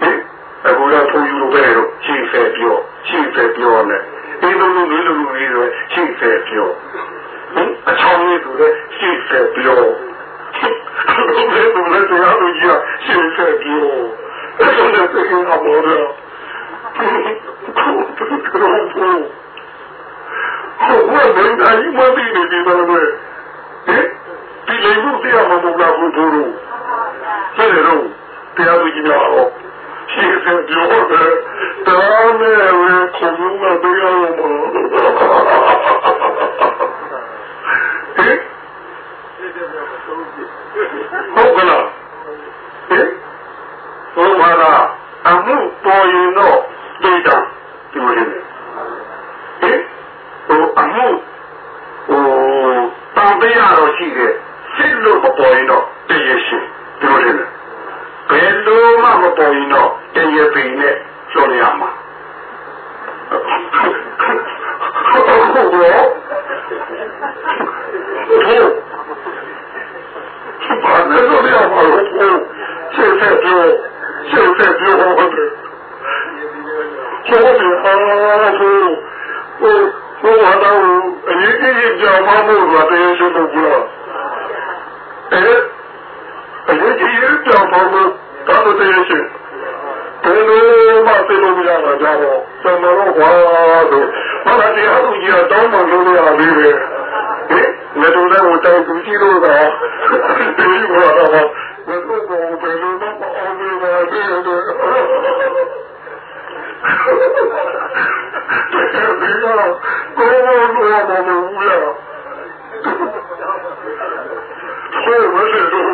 ဟင်အခုတော့ထုံ ယူလို့ပဲတော့ရှင်းဖဲပြောရှင်းဖဲပြောနဲ့ဒီလိုလိုလိုလိုလေးတွေရှင်းဖဲပြောဟင်အချောင်းလေးဆိုတော့ရှင်းဖဲပြောဘယ်လိုလဲတရားသူကြီးရှင်းဖဲပြောအဲ့ဒါလည်းသိနေမှာပေါ့တော့ဟုတ်ဝဲမင်းတိုင်းမသိနေပြီတော့လေဟင်ဒီလေမှုတရားမမလာဘူးသူတို့ဆက်ရတော့တရားသူကြီးများတော့ ရှင်းစပြောတယ်တော်နဲ့ဝေခုံမတရားမဟင်ဟုတ်ကလားဟင်ဘုရားအမှုပေါ်ရင်တော့ဒိတ်တာဒီလိုလေဟင်ဟိုအမှုဟိုတောင်းပေးရတော့ရှိတယ်စစ်လို့မပေါ်ရင်တော့တည်ရရှိဒီလိုလေ ဘယ်လိုမှမပေါ်ရင်တော့တည်ရပင်နဲ့ကျော်ရမှာဟုတ်ကဲ့ဘာနဲ့လို့ရမှာလို့ဆက်ဆက်ပြောဆက်ဆက်ပြောဟုတ်တယ်ကျောင်းပြန်အားဆိုဟိုဟိုဟာတော့အရေးကြီးကြောင်မမို့တော့တရားရှိလို့ပြောအဲ အရေးကြီးကြောင်မမို့တော့တရားရှိဘယ်လိုမှသိလို့မရတာကြတော့ကျွန်တော်တို့ဘာလို့ဘာလဲတရားသူကြီးတော့တောင်းမှလို့ရပြီပဲဟင်ငါတို့လည်းတိုင်သူကြီးလို့တော့ဒီဘောတော့ဘယ်လိုကိုဘယ်လိုမှမအောင်ဘူးပါလေဒီကကိုယ်ကိုယ်ကိုယ်ကိုယ်ကိုယ်ကိုယ်မရှိတော့တို့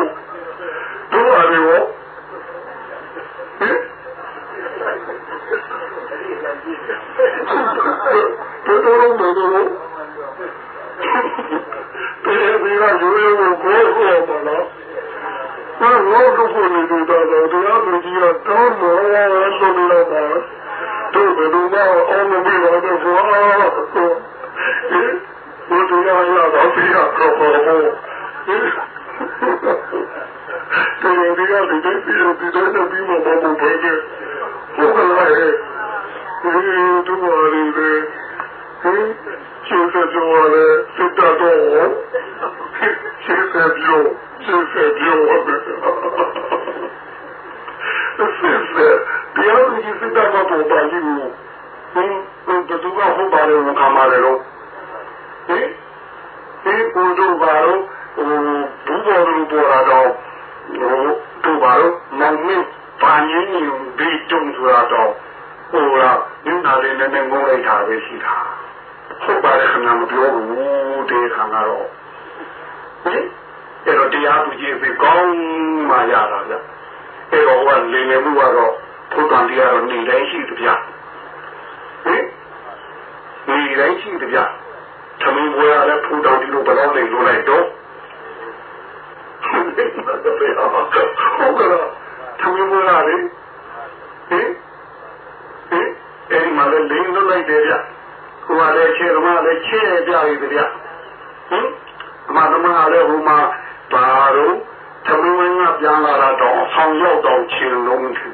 ဘာလို့သမီးဝင်းကပြန်လာတာတော့ဆောင်ရောက်တော့ခြေလုံးထူ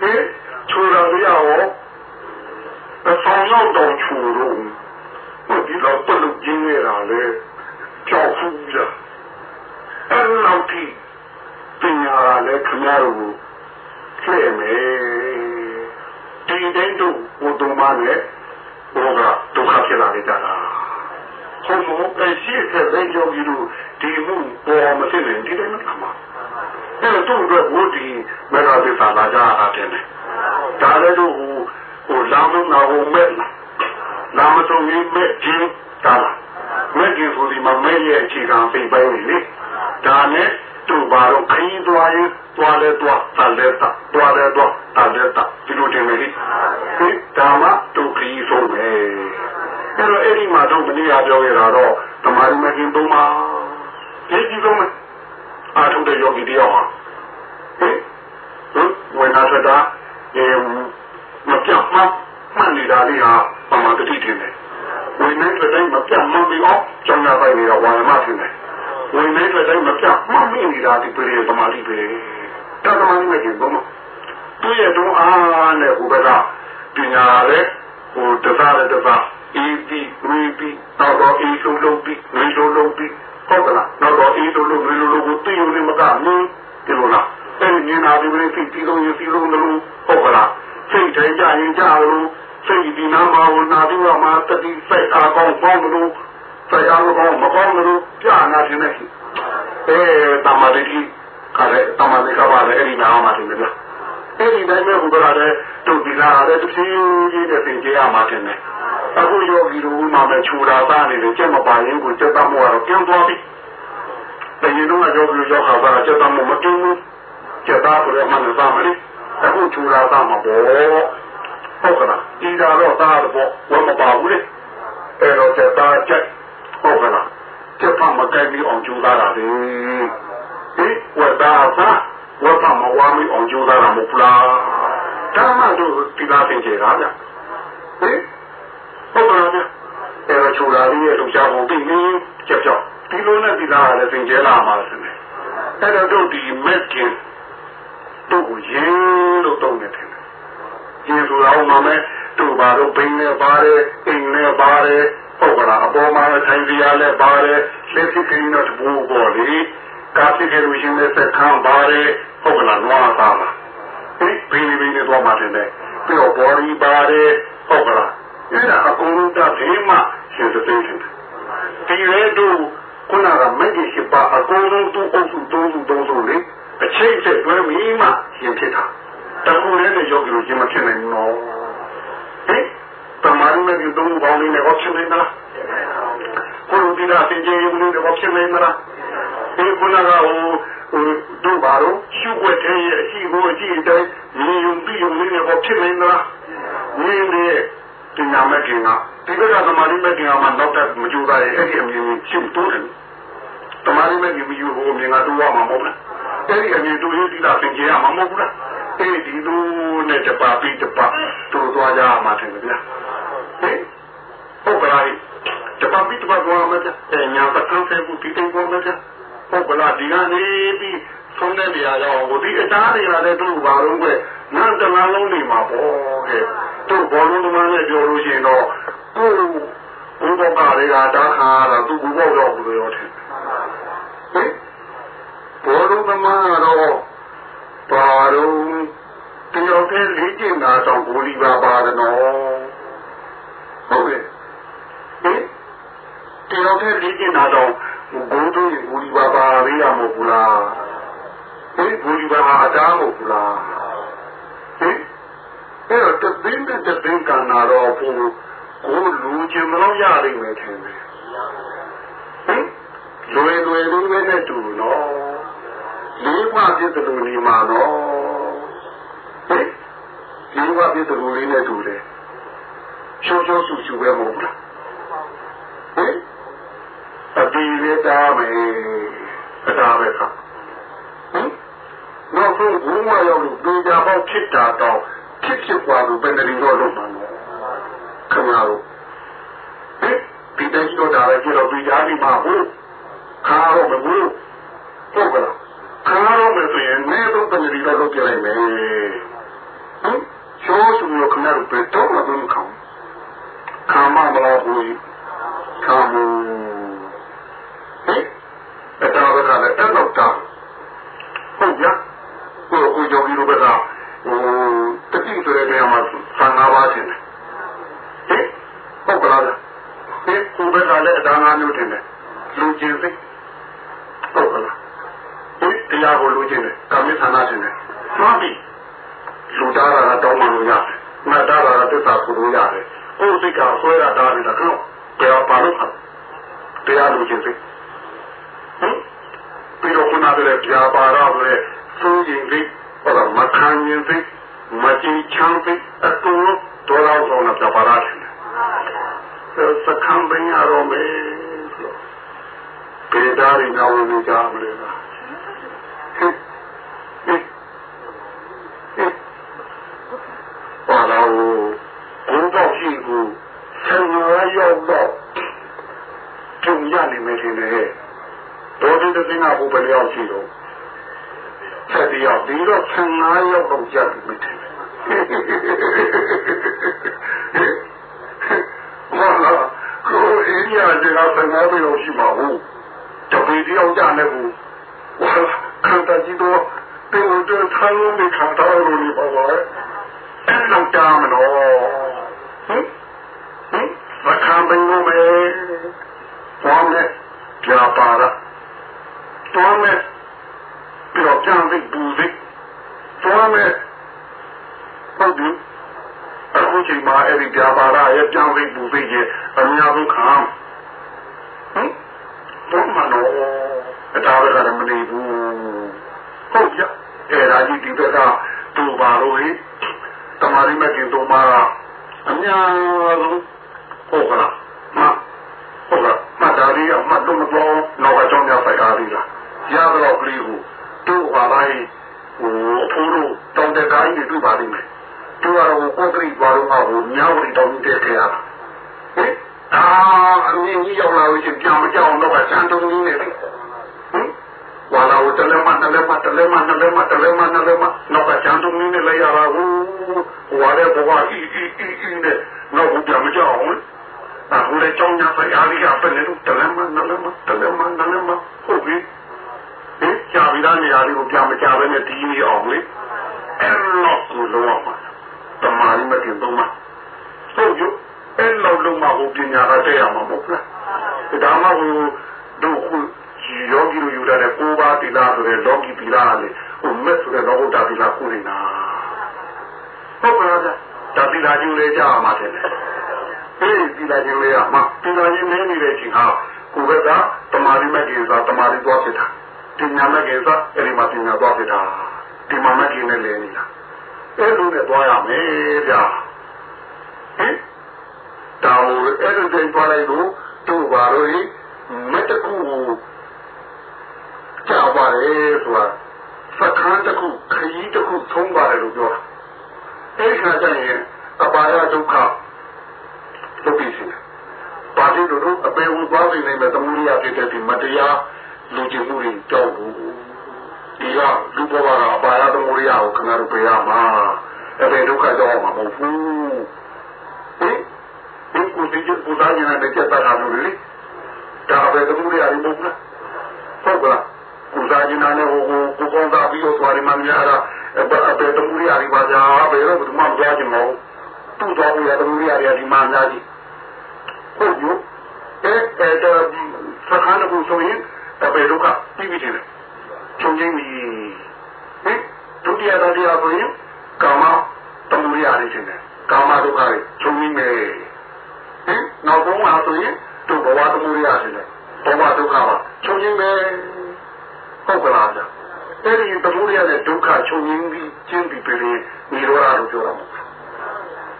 ဟင်ချူရရရောအဆောင်ရောက်တော့ချူတော့ဒီတော့ပလုကျင်းနေတာလေကြောက်ဖူးကြအဲ့လောက်ထိပညာလည်းခင်ဗျားတို့ခဲ့မယ်ဒီတိုင်းတို့ဘုဒ္ဓမာနဲ့ဘောကဒုက္ခဖြစ်လာကြတာ ဟုတ်မို့အရှိတဲ့ဘယ်ယောဂီတို့ဒီမှုပေါ်မသိနေဒီတိုင်းမကမှာအဲ့တော့တို့ဘုဒ္ဓမေဃသစ္စာလာကြတာတဲ့ဒါလည်းတို့ဟိုလာမနာဟိုမဲ့လာမဆုံးရေးမဲ့ခြင်းဒါလားမဲ့ခြင်းဆိုဒီမှာမဲ့ရဲ့အခြေခံပြပိုင်းလေဒါနဲ့တို့ဘာတော့ခင်းသွားရင်သွားလဲသွားတာလဲတာသွားလဲသွားတာလဲတာဒီလိုတင်မယ်ဟိဒီဒါမှတို့ခင်းဆုံးပဲ အဲ့တော့အဲ့ဒီမှာတော့မနေ့ကပြောခဲ့တာတော့တမာရီမကင်းသုံးပါဒီကြီးဆုံးမယ်အာထုတဲ့ယောဂီတယောက်ဟာဟင်ဝိနာသတာအဲမပြတ်မှမှန်နေတာလေးဟာပမာတတိတင်တယ်ဝိနာသတဲ့မပြတ်မှန်ပြီးအောင်ကျောင်းရပိုင်နေတာဝါရမတင်တယ်ဝင်နေတဲ့တိုင်းမပြတ်မှတ်မိနေတာဒီပြေသမာဓိပဲတသမာဓိနဲ့ကျင်တော့သူ့ရဲ့တုံးအားနဲ့ဟိုဘက်ကပညာလည်းဟိုတစားလည်းတစား အေးပြီးဝေးပြီးတော့တော့အေးလုံးလုံးပြီးဝေးလုံးလုံးပြီးဟုတ်ကလားတော့တော့အေးလုံးလုံးဝေးလုံးလုံးကိုသိရုံနဲ့မကမင်းဒီလိုလားအဲ့ဒီနာဒီဝေးစိတ်ပြီးလုံးရင်ပြီးလုံးလုံးဟုတ်ကလားစိတ်တိုင်းကြရင်ကြလို့စိတ်ဒီနာမှာဝနာဒီဝမှာတတိစိတ်အားကောင်းပေါင်းလို့တရားမကောင်းမကောင်းလို့ကြာနာခြင်းနဲ့အဲတမတိကလည်းတမတိကပါလေအဲ့ဒီနာမှာတင်တယ်ဗျအဲ့ဒီတိုင်းပဲဘုရားလည်းတုတ် ဒီလာတဲ့တဖြည်းဖြည်းနဲ့သင်ကြရမှာတင်တယ်အခုယောဂီတို့မှပဲခြူတာသားနေတယ်ကြက်မပါရင်ကိုစက်တမောကတော့ကျင်းသွားပြီတရင်တော့ယောဂီရောက်ခါတာစက်တမောမကျင်းဘူးစက်သားဆိုတော့မှလည်းသားမလေးအခုခြူတာသားမှာပေါ့ဟုတ်ကလားဒီတာတော့သားတော့ဝမပါဘူးလေအဲ့တော့စက်သားကြက်ဟုတ်ကလားကျက်ဖမကိုက်ပြီးအောင်ကြိုးစားတာလေဟိဝတ်သားသာဝတ်ဖမဝါမီအောင်ကြိုးစားတာမဟုတ်လား ဒါမှတို့ဒီသားသင်ကျေတာဗျဟိဟဟုတ်ပါလားအဲ့တော့ချိုလာလေးရဲ့လူရှားပုံပြီးပြီးကြောက်ကြောက်ဒီလိုနဲ့ဒီလားလည်းသင်ကျဲလာမှာစနေအဲ့တော့တို့ဒီမက်ကင်တို့ကိုရင်းလို့တုံးနေတယ်ရင်းဆိုတော့မှမဲတို့ဘာလို့ဘိန်းနဲ့ပါတယ်အိမ်နဲ့ပါတယ်ဟုတ်ကလားအပေါ်မှာဆိုင်ပြရလဲပါတယ်လက်ဖြစ်ကင်းတော့ဘူပေါ်လေကာဖြစ်ခဲ့လို့ရှင်တဲ့ဆက်ခံပါတယ်ဟုတ်ကလားနွားသားပါ ဒီဘိန်းဘိန်းနဲ့တော့မှတယ်ပြီးတော့ဘော်ဒီပါတယ်ဟုတ်ကလားအဲ့ဒါအကုန်လုံးတဘေးမှာရှင်သသိတယ်ဒီရဲတို့ခုနကမဂ္ဂင်ရှိပါအကုန်လုံးသူ့အုပ်စုသုံးစုသုံးစုလေအချိန်ဆက်တွဲမိမှရှင်ဖြစ်တာတခုလည်းနဲ့ယောဂီတို့ရှင်မဖြစ်နိုင်ဘူးနော်ဟင်တမန်နဲ့ဒီသုံးပေါင်းလေးနဲ့ဟောဖြစ်နေတာကိုလိုဒီလားသင်ကျေယုံလေးနဲ့ဟောဖြစ်နေမလားဒီခုနကဟို တို့ပါတော့ရှုွက်တဲ့အရှိကိုအရှိတိုင်းမြင်ယုံပြီးယုံလေးနဲ့ဟောဖြစ်နေမလားမြင်တဲ့ဒီနာမကင်ကဒီကကသမာဓိမကင်ကမှတော့တက်မကြိုးစားရဲ့အဲ့ဒီအမြင်ကိုရှင်းတိုးတယ်သမာဓိမကင်မယူဟိုအမြင်ကတိုးရမှာမဟုတ်လားအဲ့ဒီအမြင်တိုးရည်ဒီလားသင်ကျေရမှာမဟုတ်ဘူးလားအဲ့ဒီသူနဲ့တပါပြီးတပါတို့သွားကြမှာတယ်ဗျာဟင်ဟုတ်ပါလားတပါပြီးတပါသွားမှာတဲ့ညာပကံဖဲဘူးဒီတိတ်ပေါ်မှာတဲ့ ဟုတ်ပါလားဒီကနေပြီးဆုံးတဲ့နေရာရောက်ဟိုဒီအသားတွေကလည်းတို့ဘာလို့ပဲနန်းတလားလုံးနေမှာပေါ့တဲ့တို့ဘောလုံးသမားနဲ့ပြောလို့ရှိရင်တော့သူ့ဘုဘောကတွေကတာခါတာသူ့ဘုဘောတော့ဘူးလို့ရောတယ်ဟင်ဘောလုံးသမားတော့ဘာတော့တယောက်တည်းလေးကျင်တာတော့ဘူလီပါပါတယ်နော်ဟုတ်ကဲ့ဟင်တယောက်တည်းလေးကျင်တာတော့ ဘုံတို့ဘူလီပါပါလေးရမဟုတ်ဘူးလားဟင်ဘူလီပါအတားမဟုတ်ဘူးလားဟင်အဲ့တော့တသိန်းတသိန်းကံနာတော့ဘုကိုလူချင်မလို့ရနိုင်မယ်ထင်တယ်ဟင်လွယ်လွယ်လေးပဲနဲ့တူနော်လေးပါးပြည့်တယ်လို့နေမှာနော်ဟင်လေးပါးပြည့်တယ်လို့လေးနဲ့တူတယ်ချိုးချိုးဆူဆူပဲမဟုတ်လားဟင် အဒီရတာပဲအတားပဲကဟင်နောက်ဆုံးဘုံမရောက်လို့ဒေကြပေါက်ဖြစ်တာတော့ဖြစ်ဖြစ်သွားလို့ဘယ်နေတော့လုပ်မှာလဲခင်ဗျားတို့ဟင်ဒီတိုင်းတော့ဒါလည်းကြတော့ဒီကြားဒီမှာဟုတ်ခါတော့မဘူးဟုတ်ကလားခါတော့မဆိုရင်နေတော့ဘယ်နေတော့လုပ်ပြလိုက်မယ်ဟင်ချိုးစုလို့ခင်ဗျားတို့ဘယ်တော့မှမခံခံမမလားဘူးခံမှု ဟင်အဲ့တော့ကလည်းအဲ့တော့တာဟုတ်ကြဟိုကိုယောဂီတို့ကဟိုတတိဆိုတဲ့နေရာမှာသံဃာပါတင်တယ်ဟင်ဟုတ်ကလားဒီကိုဘက်ကလည်းအဒါငါမျိုးတင်တယ်လူကျင်စိတ်ဟုတ်ကလားဒီတရားကိုလူကျင်တယ်ကာမိဌာနတင်တယ်မှန်ပြီလူသားကတောင်းမှလို့ရတယ်မတ်သားကသစ္စာကိုလို့ရတယ်ကိုယ်စိတ်ကဆွဲရတာတယ်ကတော့တရားပါလို့တရားလူကျင်စိတ်ဟင် ပြီးတော့ခုနကလည်းပြာပါတော့လေစိုးရင်စိတ်ဟောမခံရင်စိတ်မကြည်ချမ်းစိတ်အတူတော်တော်ဆုံးတာပြပါရတယ်စကံပင်ရတော့မယ်ပေဒါရီနာဝင်ကြမလဲလားပါလာဦးဘုံတော့ရှိကူဆံရရောက်တော့ကျုံရနေမယ်ထင်တယ်တော်တဲ့တဲ့ငါ ဘုဘယ်ရောက်ရှိတော့ဆက်တယောက်ဒီတော့ဆံရရောက်တော့ကြပြီမထင်ဘာလားကိုအင်းရတဲ့ကဆံရရောက်ရှိမှာဟုတ်တပည့်တယောက်ကြနေဘူးဘာခံတကြီးတော့တင်တော့ထားလို့မခံတော့လို့ပါပါအဲ့လောက်ကြမလို့ဟင်ဟင်မခံပင်လို့မယ်ဘောနဲ့ကြာပါလား တော်မဲ့ပြီးတော့ပြန်ပြီးပူစိတော်မဲ့ဟုတ်ပြီအခုချိန်မှာအဲ့ဒီကြာပါလားရဲ့ပြန်ပြီးပူစိရဲ့အများဆုံးခံဟင်တော့မလို့အတားရတာမနေဘူးဟုတ်ကြအဲ့ဒါကြီးဒီဘက်ကတူပါလို့ဟိတမာရီမကင်တူမှာအများဆုံးဟုတ်ကလားမဟုတ်ကလားမတားရီအမှတ်တော့မတော်တော့အကြောင်းများပိုက်အားသေးလား ရတော့ကလေးကိုတို့ပါလိုက်ဟိုအဖိုးတို့တောင်းတဲ့ကိုင်းတွေတွေ့ပါလိမ့်မယ်တို့ကတော့ကိုယ်ကလေးဘာလို့မှဟိုမြောက်ရီတောင်းတဲ့ခေရဟဟင်အာအမြင်ကြီးရောက်လာလို့ရှိရင်ပြန်မကြောက်တော့ကချမ်းတုံးကြီးနေတယ်ဟင်ဝါလာဝတလဲမတလဲမတလဲမတလဲမတလဲမတလဲမနောက်ကချမ်းတုံးကြီးနေလဲရတာဟိုဝါတဲ့ဘဝအီအီအီအီနဲ့နောက်ဘူးပြန်မကြောက်ဘူးအခုလေကြောင်းညာဖရာကြီးကပဲနေလို့တလဲမနလဲမတလဲမနလဲမဟုတ်ပြီဟင် ကြာပြီးသားနေရာလေးကိုပြန်မကြပဲနဲ့ဒီနေအောင်လေအဲ့တော့ကိုလောပါတမာရီမတင်တော့မှာဟုတ်ယူအဲ့လောက်လုံးမဟုတ်ပညာကတည်းရမှာမဟုတ်လားဒါမှဟိုတို့ခုယောဂီတို့ယူတဲ့ကိုးပါးတိလာဆိုတဲ့လောကီတိလာလေဟိုမက်ဆိုတဲ့လောကုတ္တတိလာကိုနေတာဟုတ်ပါလားဒါတိလာကျူလေးကြာမှာတယ်အေးတိလာကျူလေးကမှတိလာကျူနေနေတဲ့အချိန်ဟာကိုယ်ကတမာရီမကေသာတမာရီသွားဖြစ်တာ တင်ညာမကေသာအဲ့ဒီမှာတင်ညာသွားဖြစ်တာဒီမှာမကေနဲ့လဲနေတာအဲ့လိုနဲ့သွားရမယ်ဗျာဟင်တောင်းအဲ့ဒီတိုင်းသွားလိုက်လို့တို့ပါလို့မတကူကြောက်ပါလေဆိုတာစခန်းတစ်ခုခရီးတစ်ခုသုံးပါတယ်လို့ပြောတာအဲ့ခါကျရင်အပါယဒုက္ခလုတ်ပြီးစီပါတိတို့အပေဝသွားနေတယ်သမုဒိယဖြစ်တဲ့ဒီမတရား လူကျင်မှုတွေကြောက်ဘူးဒီကလူဘဝကအပါယသမုဒိယကိုခဏတို့ပြရမှာအပေဒုက္ခကြောက်မှာမဟုတ်ဘူးဟင်ဒီကုသစ်ကုသညာနဲ့ကြက်တာလို့လေဒါပဲသမုဒိယရီမဟုတ်လားဟုတ်ကလားကုသညာနဲ့ဟိုကိုကောင်းတာပြီးတော့သွားရမှများတာအပေသမုဒိယရီပါကြဘယ်တော့မှမကြားချင်ဘူးသူ့တော်ပြီးရသမုဒိယရီဒီမှာများကြီးဟုတ်ယူအဲအဲတော့စခန်းကိုဆိုရင် အပေဒုက္ခပြီးပြီတယ်ချုံချင်းပြီဟင်ဒုတိယတရားဆိုရင်ကာမသမုဒိယရီရှင်တယ်ကာမဒုက္ခတွေချုံချင်းမယ်ဟင်နောက်ဆုံးမှာဆိုရင်သူ့ဘဝသမုဒိယရှင်တယ်ဘဝဒုက္ခပါချုံချင်းမယ်ဟုတ်ကလားဗျအဲ့ဒီသမုဒိယနဲ့ဒုက္ခချုံချင်းပြီးကျင်းပြီးပြီနိရောဓလို့ပြောတာမဟုတ်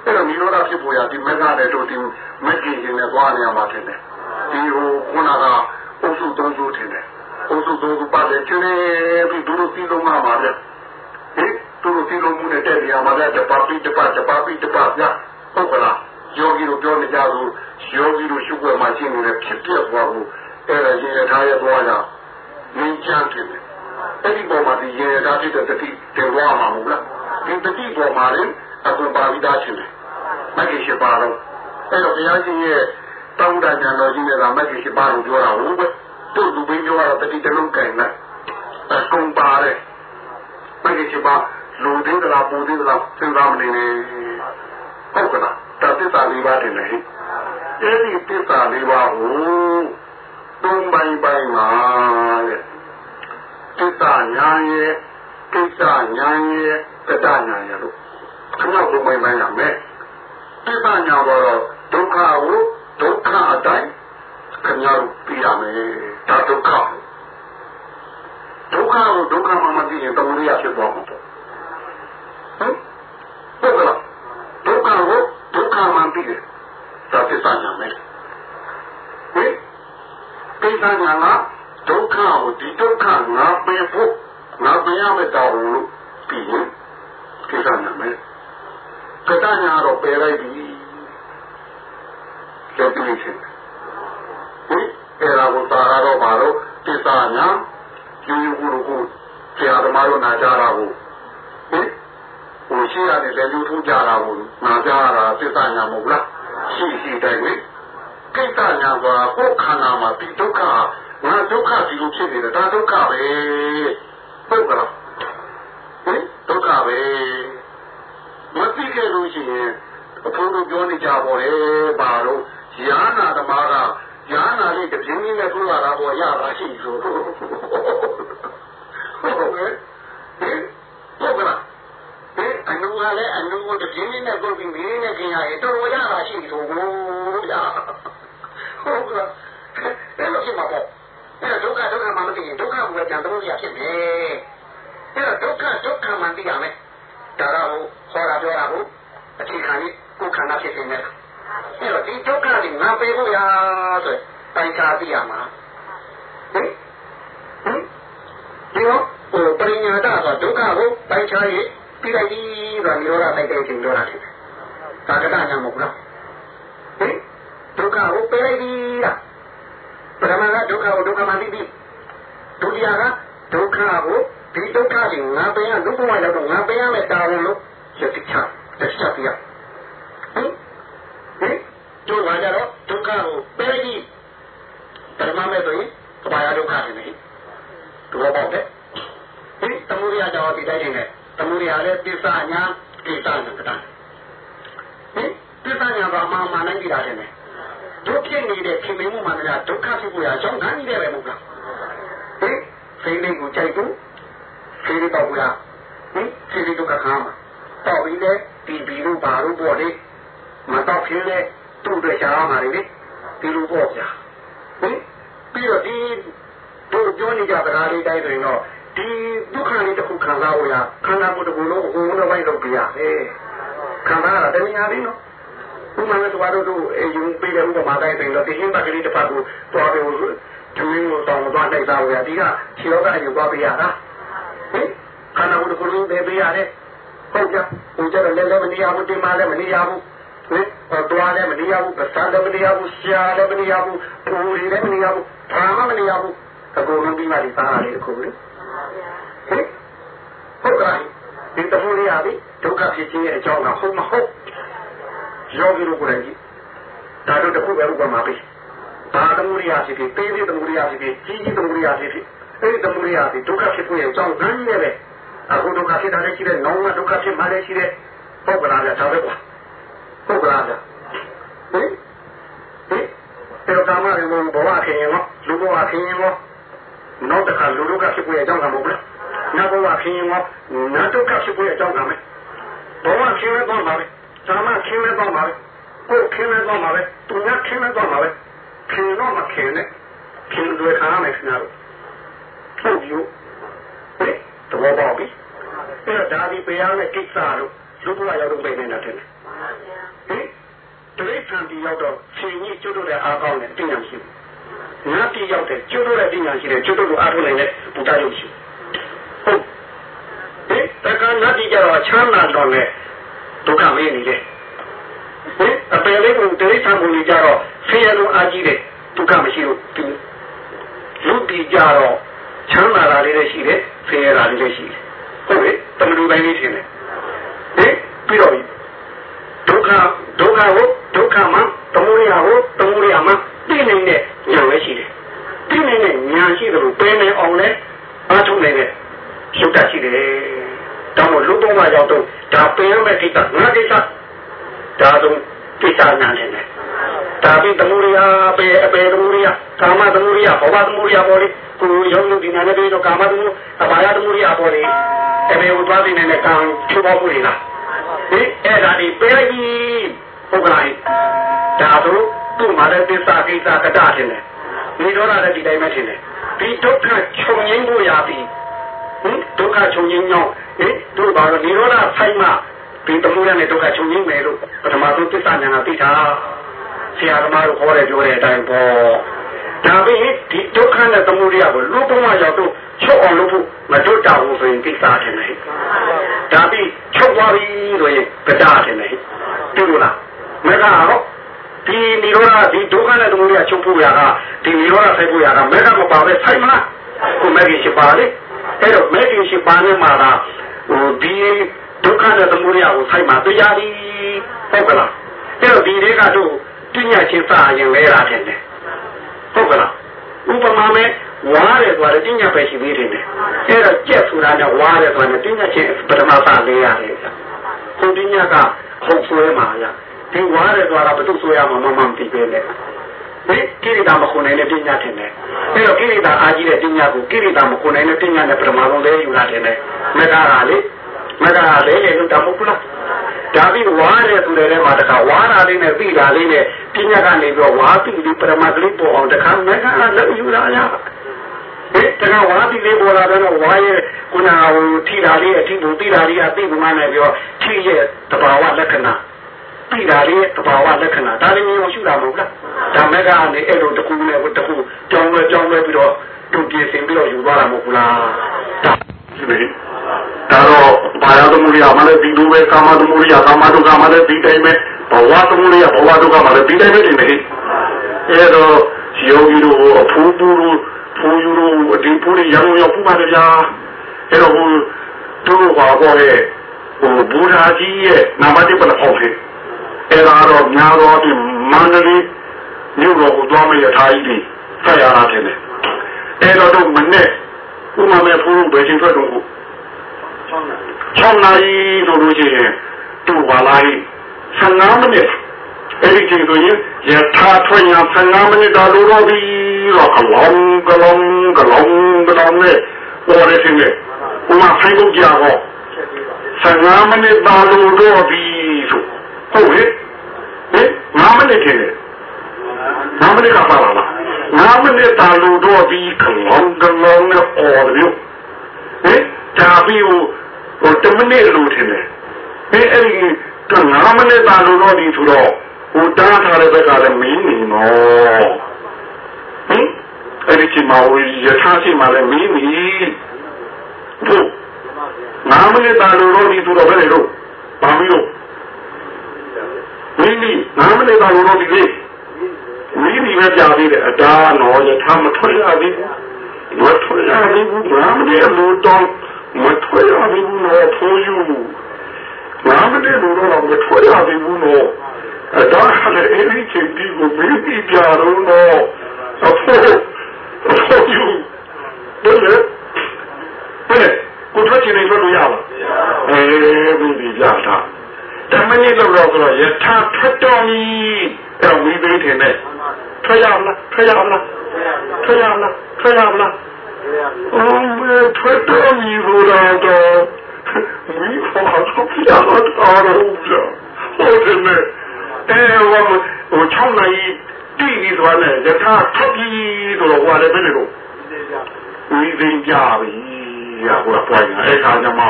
အဲ့တော့နိရောဓဖြစ်ပေါ်ရဒီမက္ခနဲ့တို့ဒီမက္ခိရှင်နဲ့သွားနေရမှာဖြစ်တယ်ဒီဟိုခုနက အုပ်စုသုံးစုထင်တယ်အုပ်စုသုံးစုပါတယ်ကျင်းပြီးဒုလိုစီလုံးမှာပါလေဟင်ဒုလိုစီလုံးမှုနဲ့တက်နေရမှာလေတပါပိတပါတပါပိတပါပြဟုတ်ကလားယောဂီတို့ပြောနေကြလို့ယောဂီတို့ရှုွက်မှာရှင်းနေတဲ့ဖြစ်ပြသွားဘူးအဲ့ဒါရင်ရထားရသွားတာငင်းချမ်းတယ်အဲ့ဒီပေါ်မှာဒီရင်ရထားဖြစ်တဲ့တတိတေဝါမှာမဟုတ်လားဒီတတိပေါ်မှာလည်းအခုပါပြီးသားရှင်တယ်မဂ္ဂင်ရှိပါတော့အဲ့တော့ဘုရားရှင်ရဲ့ တောင်းတညာတော်ကြီးနဲ့ကမဂ္ဂင်ရှိပါလို့ပြောတာဟုတ်ပဲတို့သူဘင်းပြောတာတတိတလုံးကင်လိုက်အကုန်ပါတယ်မဂ္ဂင်ရှိပါလူသေးသလားပူသေးသလားစဉ်းစားမနေနဲ့ဟုတ်ကလားတသစ္စာလေးပါးတင်လေအဲ့ဒီသစ္စာလေးပါးကိုသုံးပိုင်းပိုင်းမှာတဲ့သစ္စာညာရဲ့ကိစ္စညာရဲ့ကတညာရဲ့လို့ခဏဘုံပိုင်းပိုင်းရမယ်သစ္စာညာတော့ဒုက္ခကို ဒုက္ခအတိုင်းခင်ဗျားတို့ပြရမယ်ဒါဒုက္ခဒုက္ခကိုဒုက္ခမှမသိရင်တမရိယဖြစ်သွားမှာပေါ့ဟမ်ဟုတ်ကလားဒုက္ခကိုဒုက္ခမှသိတယ်ဒါသစ္စာညာမယ်ဟင်ကိစ္စညာကဒုက္ခကိုဒီဒုက္ခငါပယ်ဖို့ငါပယ်ရမယ်တော်လို့ပြီးရင်ကိစ္စညာမယ်ကတညာတော့ပယ်လိုက်ပြီ ကျုပ်တွေ့ချင်းဟင်အဲ့ဒါကိုသာရတော့ပါတော့သစ္စာညာယူယူကိုကိုဆရာသမားတို့နာကြတာကိုဟင်ဟိုရှိရတယ်လည်းလူထူးကြတာကိုနာကြတာသစ္စာညာမဟုတ်လားရှိရှိတိုင်းလေကိစ္စညာကကိုယ်ခန္ဓာမှာဒီဒုက္ခငါဒုက္ခဒီလိုဖြစ်နေတယ်ဒါဒုက္ခပဲဟုတ်ကလားဟင်ဒုက္ခပဲမသိခဲ့လို့ရှိရင်အဖိုးတို့ပြောနေကြပါလေဘာလို့ ယာနာသမားကယာနာလေးတပြင်းကြီးနဲ့ပြောလာတာပေါ်ရတာရှိဆိုဟုတ်ကဲ့ဟင်ဟုတ်ကလားဟင်အနုကလည်းအနုကိုတပြင်းကြီးနဲ့ပြောပြီးမင်းနဲ့ခင်ရရင်တော်ရတာရှိဆိုဗျာဟုတ်ကလားအဲ့လိုဖြစ်မှာပေါ့အဲ့ဒုက္ခဒုက္ခမှမသိရင်ဒုက္ခကိုပဲပြန်တော့ရဖြစ်မယ်အဲ့တော့ဒုက္ခဒုက္ခမှသိရမယ်ဒါတော့ဟောတာပြောတာကိုအခြေခံကြီးကိုယ်ခန္ဓာဖြစ်နေတယ် အဲ့တော့ဒီဒုက္ခတွေငါပေးဖို့ရဆိုတိုင်ချာသိရမှာဟင်ဟင်ဒီတော့ဟိုပရိညာတဆိုဒုက္ခကိုတိုင်ချာရေးပြီးလိုက်ပြီးတော့និရောဓတိုက်တဲ့ချိန်ပြောတာဖြစ်တယ်ဒါကတညာမဟုတ်လားဟင်ပေးလိုက်ပြီလားပထမကဒုက္ခကိုဒုက္ခမှသိပြီဒုတိယကဒုက္ခကိုဒီဒုက္ခကြီးငါပင်ရဒုက္ခမှရောက်တော့ငါပင်ရမယ်တာဝန်လို့ရတိချတစ္ဆပြဟင် ဟင်တို့ကကြတော့ဒုက္ခကိုပေးပြီးပထမမဲ့ဆိုရင်ကဘာယဒုက္ခနေတယ်တို့တော့တဲ့ဟင်သမုဒိယကြောင့်ဒီတိုင်းနေတယ်သမုဒိယလည်းပစ္စညာကိစ္စနဲ့ကတာဟင်ပစ္စညာဘာမှမနိုင်ကြတာတယ်ဒုက္ခနေတဲ့ခင်မင်းမှုမှလည်းဒုက္ခဖြစ်ပေါ်ရအောင်ငန်းနေတယ်ပဲမဟုတ်လားဟင်စိတ်လေးကိုကြိုက်သူစိတ်လေးတော့ဘူးလားဟင်စိတ်လေးဒုက္ခခါမှာတော့ပြီးလေဒီဘီလို့ဘာလို့ပေါ့လေ မတော့ဖြစ်လေသူ့အတွက်ရှားရမှာလေဒီလိုပေါ့ဗျာဟင်ပြီးတော့ဒီတို့ပြောနေကြတရားလေးတိုင်းဆိုရင်တော့ဒီဒုက္ခလေးတစ်ခုခံစားဖို့ရခန္ဓာကိုယ်တစ်ခုလုံးအကုန်လုံးဝိုင်းလုပ်ပြရဟဲ့ခံစားရတာတမညာလေးနော်ဥမာနဲ့သွားတော့တို့အယူပေးတဲ့ဥပမာတိုင်းဆိုရင်တော့ဒီဟင်းဘက်ကလေးတစ်ဖက်ကိုသွားပြီးတမင်းကိုတောင်းသွားလိုက်သားဖို့ရဒီကခြေရောကအယူသွားပြရတာဟင်ခန္ဓာကိုယ်တစ်ခုလုံးပဲပြရတယ်ဟုတ်ကြဟိုကျတော့လည်းလည်းမနေရဘူးတင်မလည်းမနေရဘူး ဟင်တော့သွားလည်းမနေရဘူးပစံလည်းမနေရဘူးရှားလည်းမနေရဘူးပူရီလည်းမနေရဘူးဘာမှမနေရဘူးအကုန်လုံးပြီးမှဒီသားလေးတစ်ခုလေဟင်ဟုတ်ကဲ့ဒီတခုလေးရပြီဒုက္ခဖြစ်ခြင်းရဲ့အကြောင်းကဟုတ်မဟုတ်ယောဂီတို့ကိုယ်တိုင်ကြီးဒါတို့တစ်ခုပဲဥပမာပေးဘာသမုဒိယဖြစ်ဖြစ်သေးသေးသမုဒိယဖြစ်ဖြစ်ကြီးကြီးသမုဒိယဖြစ်ဖြစ်အဲဒီသမုဒိယဖြစ်ဒုက္ခဖြစ်ဖို့ရဲ့အကြောင်းကန်းကြီးရဲ့ပဲအခုဒုက္ခဖြစ်တာလည်းရှိတယ်နောင်ကဒုက္ခဖြစ်မှလည်းရှိတယ်ဟုတ်ကလားဗျာဒါပဲကွာ ဟုတ်ကလားဗျာဟင်ဟင်ဒီကာမရေဘဝခင်ရင်ရောလူဘဝခင်ရင်ရောနောက်တစ်ခါလူဒုက္ခဖြစ်ဖို့ရဲ့အကြောင်းကမဟုတ်ဘူးနတ်ဘဝခင်ရင်ရောနတ်ဒုက္ခဖြစ်ဖို့ရဲ့အကြောင်းကမယ်ဘဝခင်ရင်တော့ပါပဲကာမခင်ရင်တော့ပါပဲကိုယ်ခင်ရင်တော့ပါပဲသူညခင်ရင်တော့ပါပဲခင်တော့မခင်နဲ့ခင်တွေခါမယ်ခင်ဗျားတို့ဟုတ်ယူဟဲ့တော့ပါပြီအဲ့တော့ဒါဒီပြရမယ့်ကိစ္စတို့လူဘဝရောက်တော့ပြင်နေတာတဲ့ ဟင်တရိษံတီရောက်တော့ရှင်ကြီးကျွတ်တို့တဲ့အားကောင်းတဲ့အတင်ညာရှိဘူးငါတီရောက်တဲ့ကျွတ်တို့တဲ့တင်ညာရှိတယ်ကျွတ်တို့ကိုအားထုတ်နိုင်တဲ့ဘုရားရုပ်ရှိဟုတ်ဟင်တက္ကနာတီကြတော့ချမ်းသာတော့လေဒုက္ခမင်းနေတယ်ဟင်အပယ်လေးကိုတရိษံဘုံကြီးကြတော့ဆင်းရဲလုံးအားကြီးတယ်ဒုက္ခမရှိဘူးသူလူတီကြတော့ချမ်းသာတာလေးလည်းရှိတယ်ဆင်းရဲတာလေးလည်းရှိတယ်ဟုတ်ပြီတမလူတိုင်းလေးထင်တယ်ဟင်ပြီးတော့ဒု က္ခဒုက္ခကိုဒုက္ခမှာသမုဒိယကိုသမုဒိယမှာသိနေတဲ့ဉာဏ်ပဲရှိတယ်သိနေတဲ့ဉာဏ်ရှိတယ်လို့ပင်နေအောင်လဲအားထုတ်နေတဲ့ရုပ်တရှိတယ်တောင်းလို့လူတော်မှာရောက်တော့ဒါပင်ရမယ့်ကိစ္စငါကိစ္စဒါဆိုကိစ္စညာနေတယ်ဒါပြီးသမုဒိယပေအပေသမုဒိယကာမသမုဒိယဘဝသမုဒိယပေါ်လေကိုရုံလို့ဒီနာနဲ့ပြီးတော့ကာမသမုဒိယအဘာယသမုဒိယပေါ်လေအမေကိုသွားနေတဲ့ကံချုပ်ပေါ်မှုတွေလားဟင် အဲ့ဒါဒီပေးလိုက်ပြီဟုတ်ကဲ့ဒါဆိုသူ့မှာလည်းသစ္စာကိစ္စကတထင်တယ်ဒီတော့လည်းဒီတိုင်းပဲထင်တယ်ဒီဒုက္ခချုပ်ငင်းဖို့ရပြီဟင်ဒုက္ခချုပ်ငင်းကြောင်းဟင်တို့ဘာလို့ဒီတော့လားဆိုင်မှာဒီတမှုရနဲ့ဒုက္ခချုပ်ငင်းမယ်လို့ပထမဆုံးသစ္စာဉာဏ်ကသိတာဆရာသမားတို့ခေါ်တယ်ပြောတဲ့အတိုင်းပေါ့ဒါပြီးဒီဒုက္ခနဲ့သမုဒိယကိုလူပုံမှရောက်တော့ ချုပ်အောင်လုပ်ဖို့မတို့တာဘူးဆိုရင်ကိစ္စထင်တယ်ဒါပြီးချုပ်သွားပြီဆိုရင်ကတာထင်တယ်တူလို့လားမကတော့ဒီနိရောဓဒီဒုက္ခနဲ့သမုဒိယချုပ်ဖို့ရကဒီနိရောဓဆိုင်ဖို့ရကမကမပါပဲဆိုင်မလားကိုမဂ္ဂင်ရှိပါလေအဲ့တော့မဂ္ဂင်ရှိပါနေမှာကဟိုဒီဒုက္ခနဲ့သမုဒိယကိုဆိုင်မှာတရားဒီဟုတ်ကလားအဲ့တော့ဒီတွေကတို့ပညာချင်းစာရင်လဲတာထင်တယ်ဟုတ်ကလားဥပမာမဲ့ ဝါတယ်ဆိုတာပညာပဲရှိသေးတယ်အဲ့တော့ကြက်ဆိုတာနဲ့ဝါတယ်ဆိုတာနဲ့ပညာချင်းပထမစာလေးရတယ်ဗျခုပညာကဟုတ်ဆွဲမှာရဒီဝါတယ်ဆိုတာဘယ်သူဆွဲရမှာမမှန်သိပဲလေဒီကိရိတာမခုနိုင်တဲ့ပညာထင်တယ်အဲ့တော့ကိရိတာအားကြီးတဲ့ပညာကိုကိရိတာမခုနိုင်တဲ့ပညာနဲ့ပထမဆုံးလဲယူလာတယ်လေမကကလေမကကလေလေလို့တမဟုတ်လားဒါပြီးဝါရဲဆိုတဲ့ထဲမှာတခါဝါတာလေးနဲ့ပြီးတာလေးနဲ့ပညာကနေပြီးတော့ဝါပြီးပြီးပရမတ်လေးပေါ်အောင်တခါမကလည်းယူလာရ ဒီတခါဝါပြီးလေးပေါ်လာတော့ဝါရဲခုနကဟိုထိတာလေးအထိဘူးပြီးတာလေးအသိကမှနဲ့ပြီးတော့ထိရဲ့တဘာဝလက္ခဏာပြီးတာလေးတဘာဝလက္ခဏာဒါလည်းမျိုးရှုတာမဟုတ်လားဒါမဲ့ကနေအဲ့လိုတကူနဲ့တကူကြောင်းလဲကြောင်းလဲပြီးတော့သူပြင်ဆင်ပြီးတော့ယူသွားတာမဟုတ်ဘူးလားဒါဒီလိုဒါတော့ဘာယသမုဒိယမလည်းဒီလိုပဲကာမသမုဒိယကာမဒုက္ခမလည်းဒီတိုင်းပဲဘဝသမုဒိယဘဝဒုက္ခမလည်းဒီတိုင်းပဲတင်တယ်ဟအဲ့တော့ယောဂီတို့အဖူးပူတို့ ဖူးယူတို့ဒီပူရရံရောက်ပူပါတယ်ဗျာအဲ့တော့ဟိုတို့ဘာပေါ်ရဲ့ဟိုဘူရာကြီးရဲ့နာမတိပလအောင်ဖြစ်အဲ့ဒါတော့များတော့ဒီမန္တလေးမြို့တော်ကိုသွားမရထားကြီးပြီးဆက်ရတာတယ်အဲ့တော့တို့မနဲ့ဥမာမဲ့ဖူးဘယ်ချိန်ထွက်တော့6နာရီဆိုလို့ရှိရင်တူပါလိုက်15မိနစ် အဲ့ဒီချိန်ဆိုရင်ရထားထွက်ရ15မိနစ်တာလိုတော့ပြီတော့ကလောင်ကလောင်ကလောင်ကလောင်နဲ့ပေါ်ရခြင်းနဲ့ဥမာဆိုင်ကုန်ကြတော့15မိနစ်တာလိုတော့ပြီဆိုဟုတ်ဟဲ့ဟဲ့9မိနစ်ခင်9မိနစ်ကပါလား9မိနစ်တာလိုတော့ပြီကလောင်ကလောင်နဲ့ပေါ်တယ်ဟဲ့ဒါပြီးဟို10မိနစ်လိုထင်တယ်ဟဲ့အဲ့ဒီက9မိနစ်တာလိုတော့ဒီဆိုတော့ ဟိုတားထားတဲ့ဘက်ကလည်းမင်းနေနော်ဟင်အဲ့ဒီချိန်မှာဟိုရထားချိန်မှာလည်းမင်းနေတို့9မိနစ်တာလိုတော့ဒီဆိုတော့ဘယ်လိုလုပ်ဘာမလို့မင်းနေ9မိနစ်တာလိုတော့ဒီလေမင်းနေပဲကြာသေးတယ်အတားနော်ရထားမထွက်ရသေးဘူးမထွက်ရသေးဘူး9မိနစ်လိုတော့မထွက်ရသေးဘူးနော်ဖိုးယူ9မိနစ်လိုတော့မထွက်ရသေးဘူးနော် အတော့လည်းအဲ့ဒီချိန်ဒီကိုမင်းပြပြတော့တော့အဖို့အဖို့ယူဘယ်လဲဘယ်ကိုထွက်ချင်နေလို့ရလားအေးဘုရားပြတာတမနစ်လောက်တော့ဆိုတော့ယထာထွက်တော်မီအဲ့ဝိသိထင်တဲ့ထွက်ရမလားထွက်ရမလားထွက်ရမလားထွက်ရမလားအော်မေထွက်တော်မီလို့တော့မိဖို့တော့ပြရတော့ဟုတ်တယ် အဲဟိုဟို6နိုင်တိပြီးသွားတယ်ယထာထပ်ပြီးဆိုတော့ဟိုလည်းဘယ်လိုလဲဝီသိကြပြီရဟိုပွိုင်းအဲ့ခါကျမှ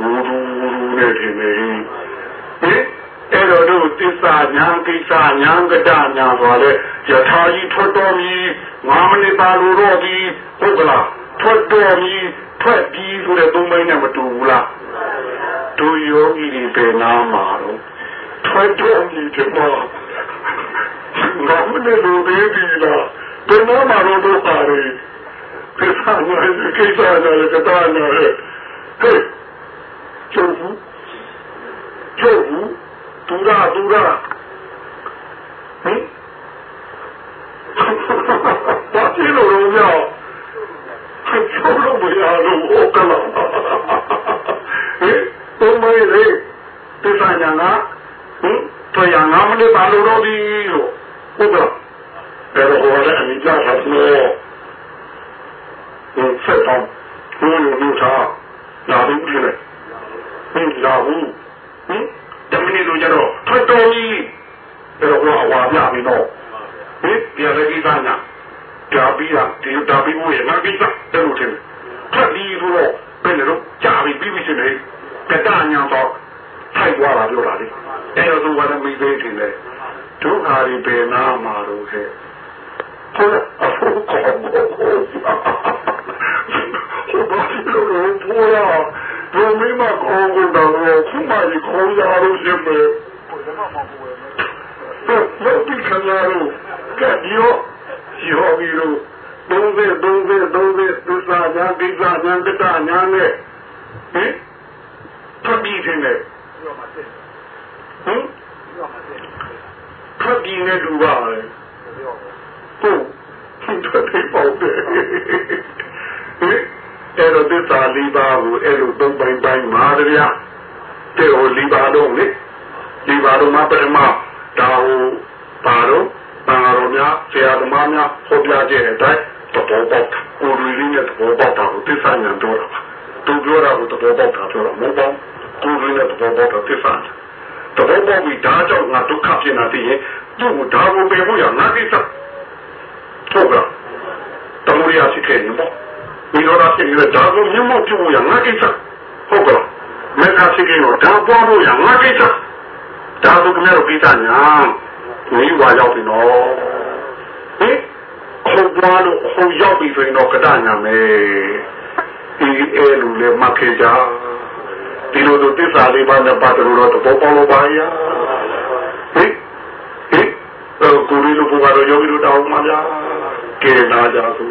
ဝူရူဝူရူနဲ့ထင်နေဟင်အဲ့တော့တို့သစ္စာညာကိစ္စညာကတညာဆိုလဲယထာကြီးထွက်တော်မီ9မိနစ်ပါလို့တော့ဒီဟုတ်ကလားထွက်တော်မီထွက်ပြီးဆိုတဲ့သုံးပိုင်းနဲ့မတူဘူးလားတို့ယောဂီတွေပဲနားမှာတော့ ထွက်တော့ပြီဒီမှာငါမနဲ့လိုသေးပြီလားဘယ်မှာမှတော့ပါရီပြဿနာကိစ္စနဲ့ကတာနဲ့ဟဲ့ကျုပ်ဘူးကျုပ်ဘူးတူရာတူရာဟင်ဘာဖြစ်လို့လဲညကျုပ်လို့မရလို့ဟုတ်ကလားဟင်ဘုံမေးလေပြဿနာက ဟင်တော့ရငါမလေးပါလို့တော့ဒီလို့ဟုတ်ကဲ့ဘယ်လိုဟောလဲအမိကြတာလို့ဟင်ဆက်တော့ဘုလိုလူသားလာဘူးဒီလေဟင်လာဘူးဟင်တမင်းတို့ကြတော့ထွက်တော်ကြီးဘယ်လိုဟောအဝါပြပြီတော့ဟင်ပြန်လည်းဒီသားညာဒါပြီးတာဒီဒါပြီးဘူးရငါပြီးတာတဲ့လို့ထင်တယ်ထွက်ပြီးဆိုတော့ဘယ်လိုကြာပြီပြီးပြီရှင်လေကတညာတော့ထိုက်သွားတာပြောတာလေအဲ့တော့သူကလည်းမိသေးတယ်လေဒုက္ခ တွေပင်နာမှာတော့ခဲ့ဟုတ်လားအဖို့ကောဟုတ်ဘာလို့လဲဘောရဘုံမိမကောင်းကုန်တော့ခုမှဒီခေါင်းရလို့ရှိမယ်ဟုတ်ပြီခဏလို့ကဲရောရောပြီးတော့သုံးသေးသုံးသေးသုံးသေးသစ္စာညာဒိဋ္ဌာညာတတညာနဲ့ဟင်ထပ်ပြီးတယ်ဟင် ခက်ဒီနဲ့လူပါလေဟုတ်ထွက်သေးပေါ့တယ်ဟင်အဲ့တော့သစ္စာလေးပါးကိုအဲ့လိုသုံးပိုင်းပိုင်းမှာတဗျာတဲ့ဟိုလေးပါးတော့လေလေးပါးတော့မှာပထမဒါဟိုပါတော့ဘာတော်များဆရာသမားများဟောပြကြတဲ့အတိုင်းတဘောပေါက်ကိုလူရင်းနဲ့တဘောပေါက်တာကိုသစ္စာဉာဏ်တော့တာသူပြောတာကိုတဘောပေါက်တာပြောတာမဟုတ်ပါဘူးကိုလူရင်းနဲ့တဘောပေါက်တာသစ္စာဉာဏ် သဘောပေါက်ပြီးဒါကြောင့်ငါဒုက္ခဖြစ်နေတယ်သူ့ကိုဒါကိုပယ်ဖို့ရငါကိစ္စဟုတ်ကဲ့တမူရရှိခဲ့နေပေါ့ဒီလိုလားဖြစ်နေတဲ့ဒါကိုမြတ်မောက်ပြုဖို့ရငါကိစ္စဟုတ်ကဲ့မေခါရှိခဲ့တော့ဒါပွားဖို့ရငါကိစ္စဒါဆိုကလည်းကိစ္စညာဒီဝါရောက်ပြီနော်ဟင်ခုပွားလို့ခုရောက်ပြီဆိုရင်တော့ကတညာမယ်ဒီအဲလူလည်းမခေကြ ဒီလိုတို့တစ္ဆာလေးပါးနဲ့ပတ်တယ်လို့တော့သဘောပေါက်လို့ပါရဟိဟိအဲကိုရီလိုဘုရားတော်ယောဂီတို့တောင်းပါဗျာကဲနာကြသူ